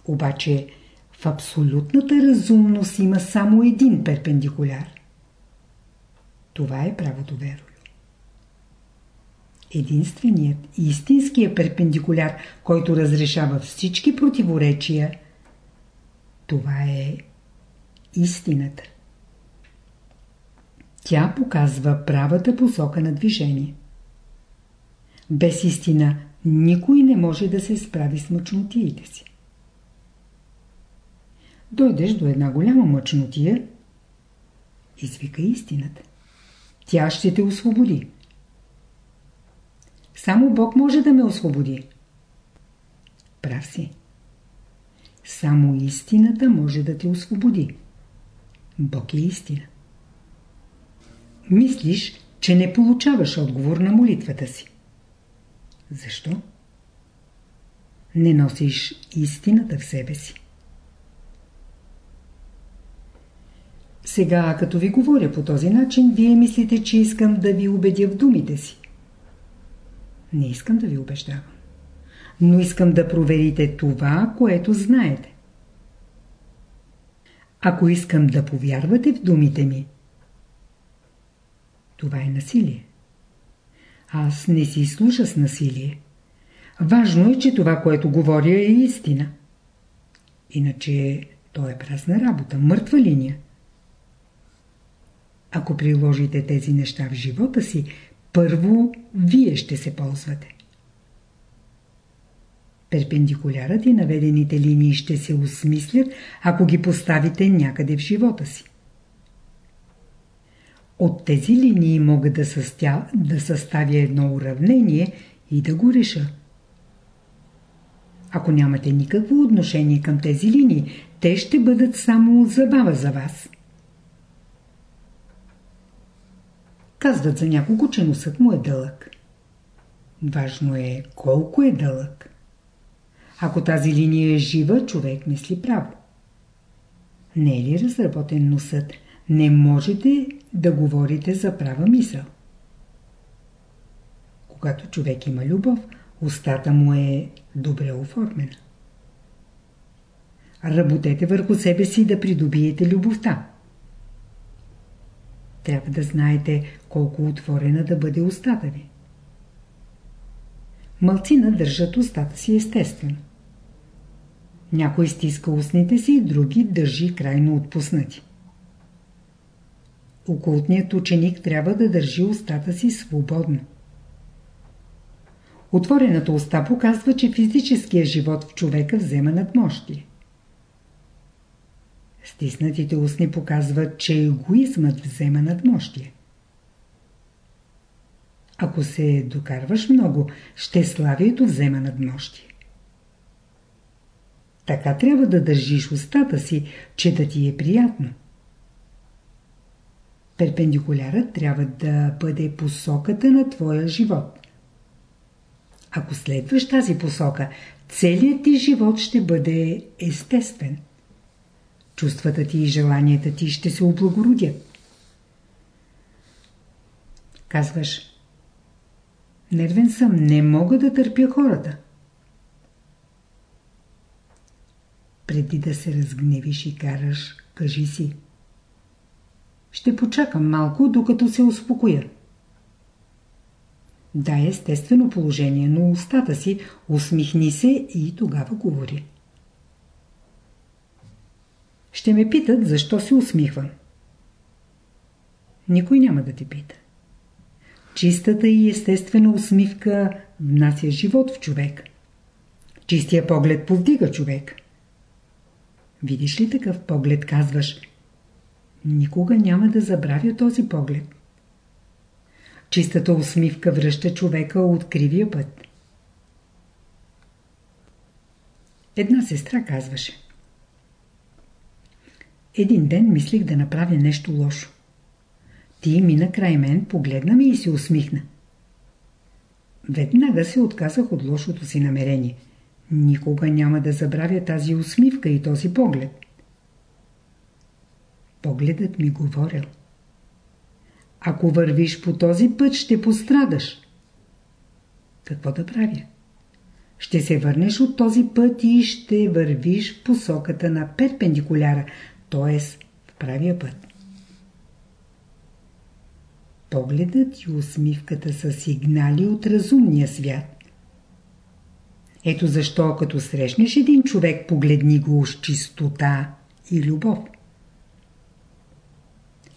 Обаче в абсолютната разумност има само един перпендикуляр. Това е правото верою. Единственият истинският перпендикуляр, който разрешава всички противоречия, това е истината. Тя показва правата посока на движение. Без истина никой не може да се справи с мъчнотиите си дойдеш до една голяма мъчнотия, извика истината. Тя ще те освободи. Само Бог може да ме освободи. Прав си. Само истината може да те освободи. Бог е истина. Мислиш, че не получаваш отговор на молитвата си. Защо? Не носиш истината в себе си. Сега, като ви говоря по този начин, вие мислите, че искам да ви убедя в думите си. Не искам да ви убеждавам. Но искам да проверите това, което знаете. Ако искам да повярвате в думите ми, това е насилие. Аз не си слуша с насилие. Важно е, че това, което говоря е истина. Иначе то е празна работа, мъртва линия. Ако приложите тези неща в живота си, първо вие ще се ползвате. Перпендикулярът и наведените линии ще се осмислят, ако ги поставите някъде в живота си. От тези линии мога да, състя, да съставя едно уравнение и да го реша. Ако нямате никакво отношение към тези линии, те ще бъдат само забава за вас. Казват за някого, че носът му е дълъг. Важно е колко е дълъг. Ако тази линия е жива, човек мисли право. Не е ли разработен носът? Не можете да говорите за права мисъл. Когато човек има любов, устата му е добре оформена. Работете върху себе си да придобиете любовта. Трябва да знаете колко отворена да бъде устата ви. Малцина държат устата си естествено. Някой стиска устните си, други държи крайно отпуснати. Окултният ученик трябва да държи устата си свободно. Отворената уста показва, че физическия живот в човека взема надмощие. Стиснатите устни показват, че егоизмът взема надмощие. Ако се докарваш много, ще славието взема надмощие. Така трябва да държиш устата си, че да ти е приятно. Перпендикулярът трябва да бъде посоката на твоя живот. Ако следваш тази посока, целият ти живот ще бъде естествен. Чувствата ти и желанията ти ще се облагородят. Казваш, нервен съм, не мога да търпя хората. Преди да се разгневиш и караш, кажи си. Ще почакам малко, докато се успокоя. Да, естествено положение, но устата си, усмихни се и тогава говори. Ще ме питат, защо се усмихвам. Никой няма да те пита. Чистата и естествена усмивка внася живот в човек. Чистия поглед повдига човек. Видиш ли такъв поглед, казваш, никога няма да забравя този поглед. Чистата усмивка връща човека от кривия път. Една сестра казваше. Един ден мислих да направя нещо лошо. Ти мина край мен, погледна ми и се усмихна. Веднага се отказах от лошото си намерение. Никога няма да забравя тази усмивка и този поглед. Погледът ми говорил. Ако вървиш по този път, ще пострадаш. Какво да правя? Ще се върнеш от този път и ще вървиш в посоката на перпендикуляра, т.е. в правия път. Погледът и усмивката са сигнали от разумния свят. Ето защо, като срещнеш един човек, погледни го с чистота и любов.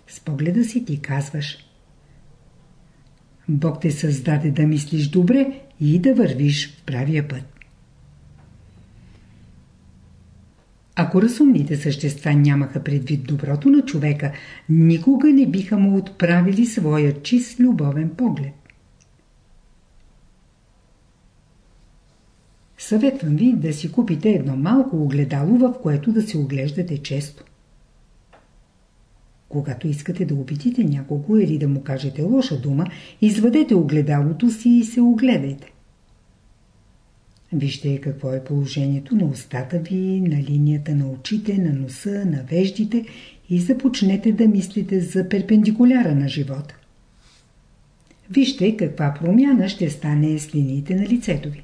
С погледа си ти казваш Бог те създаде да мислиш добре и да вървиш в правия път. Ако разумните същества нямаха предвид доброто на човека, никога не биха му отправили своя чист любовен поглед. Съветвам ви да си купите едно малко огледало, в което да се оглеждате често. Когато искате да обидите някого или да му кажете лоша дума, извадете огледалото си и се огледайте. Вижте какво е положението на устата ви, на линията на очите, на носа, на веждите и започнете да мислите за перпендикуляра на живота. Вижте каква промяна ще стане с линиите на лицето ви.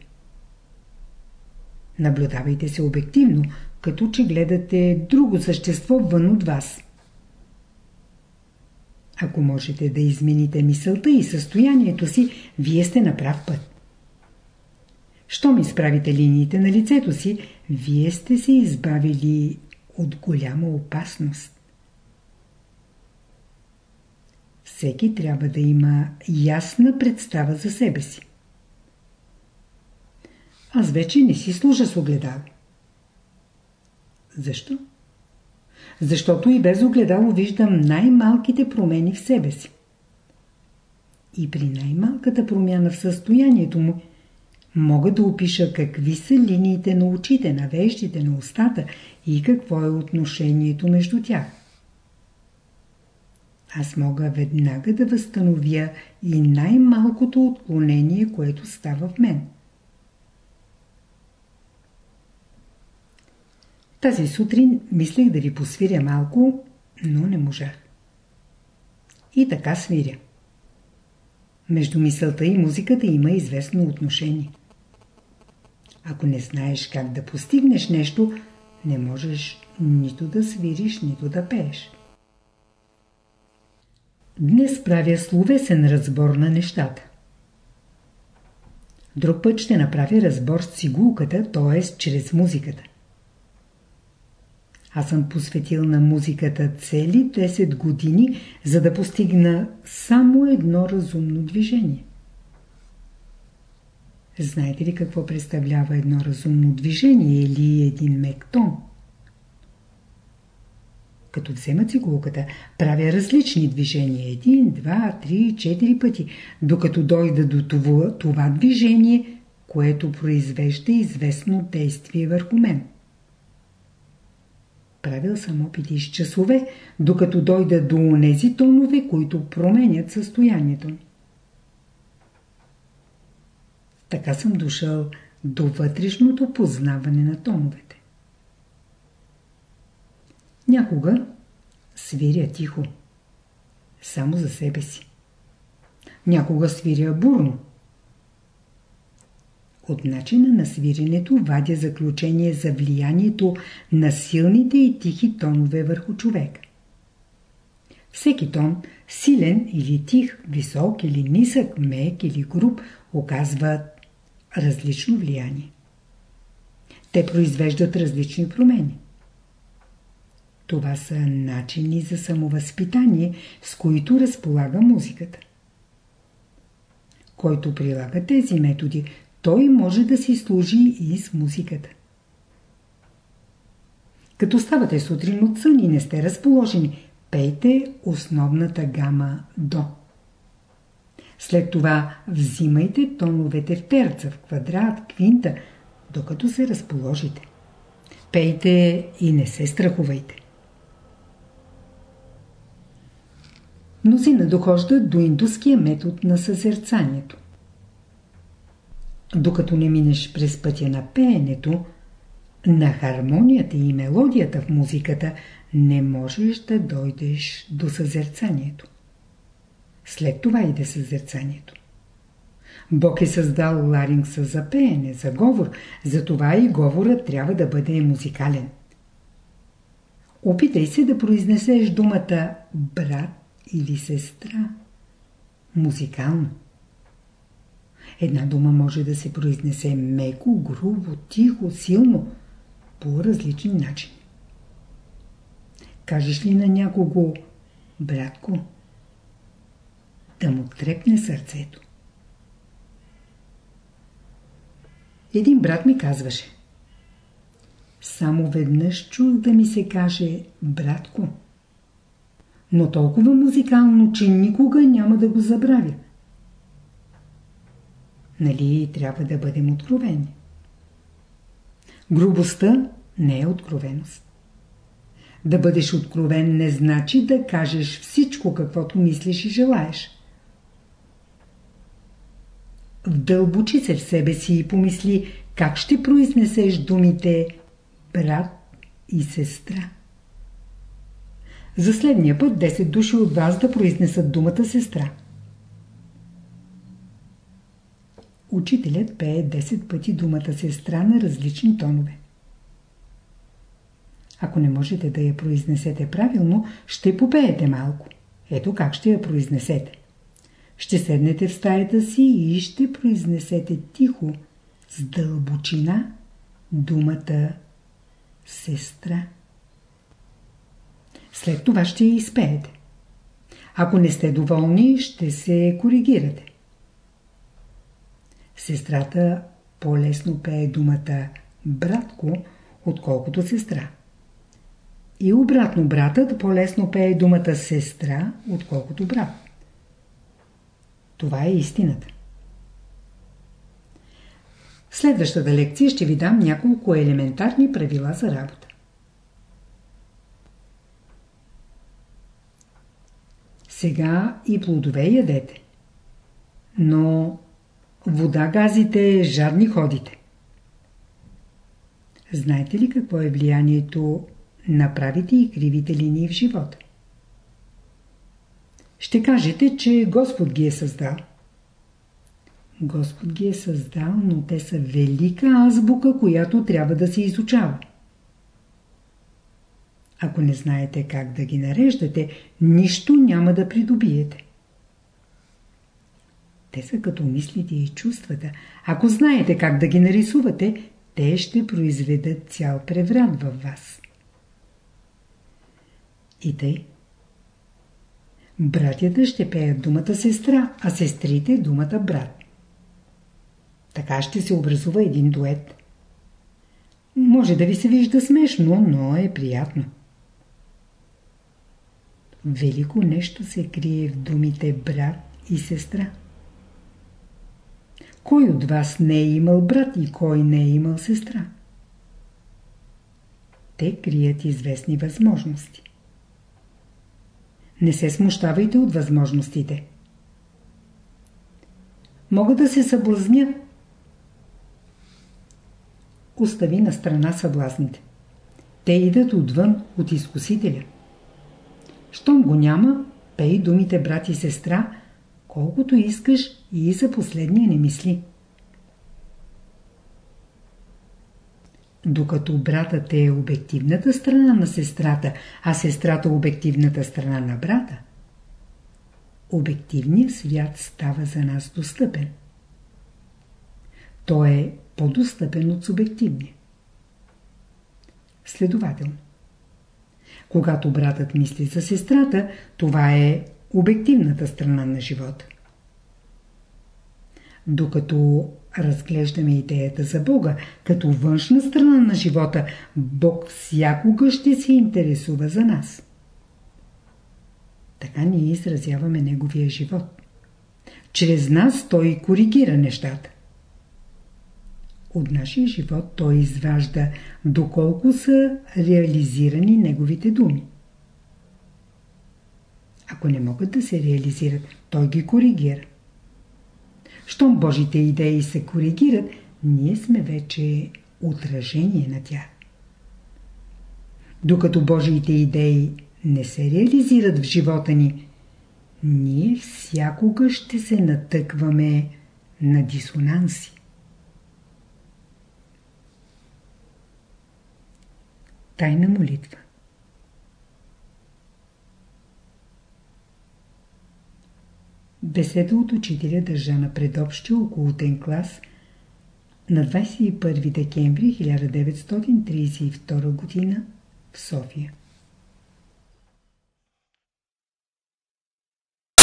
Наблюдавайте се обективно, като че гледате друго същество вън от вас. Ако можете да измените мисълта и състоянието си, вие сте на прав път. Щом изправите линиите на лицето си, вие сте се избавили от голяма опасност. Всеки трябва да има ясна представа за себе си. Аз вече не си служа с огледало. Защо? Защото и без огледало виждам най-малките промени в себе си. И при най-малката промяна в състоянието му мога да опиша какви са линиите на очите, на веждите, на устата и какво е отношението между тях. Аз мога веднага да възстановя и най-малкото отклонение, което става в мен. Тази сутрин мислех да ви посвиря малко, но не можах. И така свиря. Между мисълта и музиката има известно отношение. Ако не знаеш как да постигнеш нещо, не можеш нито да свириш, нито да пееш. Днес правя словесен разбор на нещата. Друг път ще направя разбор с цигулката, т.е. чрез музиката. Аз съм посветил на музиката цели 10 години, за да постигна само едно разумно движение. Знаете ли какво представлява едно разумно движение или един мек тон? Като взема цигулката, правя различни движения. Един, два, три, четири пъти, докато дойда до това, това движение, което произвежда известно действие върху мен. Правил съм опити с часове, докато дойда до онези тонове, които променят състоянието. Така съм дошъл до вътрешното познаване на тоновете. Някога свиря тихо, само за себе си. Някога свиря бурно. От начина на свиренето вадя заключение за влиянието на силните и тихи тонове върху човек. Всеки тон, силен или тих, висок или нисък, мек или груб, оказва различно влияние. Те произвеждат различни промени. Това са начини за самовъзпитание, с които разполага музиката. Който прилага тези методи, той може да си служи и с музиката. Като ставате сутрин от сън и не сте разположени, пейте основната гама до. След това взимайте тоновете в терца, в квадрат, квинта, докато се разположите. Пейте и не се страхувайте. Мнозина дохождат до индуския метод на съзерцанието. Докато не минеш през пътя на пеенето, на хармонията и мелодията в музиката, не можеш да дойдеш до съзерцанието. След това иде съзерцанието. Бог е създал ларингса за пеене, за говор, затова и говорът трябва да бъде музикален. Опитай се да произнесеш думата брат или сестра музикално. Една дума може да се произнесе меко, грубо, тихо, силно, по различни начини. Кажеш ли на някого, братко, да му трепне сърцето? Един брат ми казваше, само веднъж чух да ми се каже братко, но толкова музикално, че никога няма да го забравя. Нали трябва да бъдем откровени? Грубостта не е откровеност. Да бъдеш откровен не значи да кажеш всичко, каквото мислиш и желаеш. Вдълбочи се в себе си и помисли как ще произнесеш думите брат и сестра. За следния път 10 души от вас да произнесат думата сестра. Учителят пее 10 пъти думата сестра на различни тонове. Ако не можете да я произнесете правилно, ще попеете малко. Ето как ще я произнесете. Ще седнете в стаята си и ще произнесете тихо, с дълбочина, думата сестра. След това ще я изпеете. Ако не сте доволни, ще се коригирате. Сестрата по-лесно пее думата братко, отколкото сестра. И обратно братът по-лесно пее думата сестра, отколкото брат. Това е истината. В следващата лекция ще ви дам няколко елементарни правила за работа. Сега и плодове ядете. Но вода газите, жадни ходите. Знаете ли какво е влиянието на правите и кривите линии в живота? Ще кажете, че Господ ги е създал. Господ ги е създал, но те са велика азбука, която трябва да се изучава. Ако не знаете как да ги нареждате, нищо няма да придобиете. Те са като мислите и чувствата. Ако знаете как да ги нарисувате, те ще произведат цял преврат във вас. И тъй. Братята ще пеят думата сестра, а сестрите думата брат. Така ще се образува един дует. Може да ви се вижда смешно, но е приятно. Велико нещо се крие в думите брат и сестра. Кой от вас не е имал брат и кой не е имал сестра? Те крият известни възможности. Не се смущавайте от възможностите. Мога да се съблазня. Остави на страна съблазните. Те идат отвън от изкусителя. Щом го няма, пей думите брат и сестра, колкото искаш и за последния не мисли. Докато братът е обективната страна на сестрата, а сестрата обективната страна на брата, обективният свят става за нас достъпен. Той е по-достъпен от субективния. Следователно, когато братът мисли за сестрата, това е обективната страна на живота. Докато разглеждаме идеята за Бога като външна страна на живота, Бог всякога ще се интересува за нас. Така ние изразяваме Неговия живот. Чрез нас Той коригира нещата. От нашия живот Той изважда доколко са реализирани Неговите думи. Ако не могат да се реализират, Той ги коригира. Щом Божите идеи се коригират, ние сме вече отражение на тях. Докато Божиите идеи не се реализират в живота ни, ние всякога ще се натъкваме на дисонанси. Тайна молитва Беседа от учителя държа на предобщия околотен клас на 21 декември 1932 г. в София.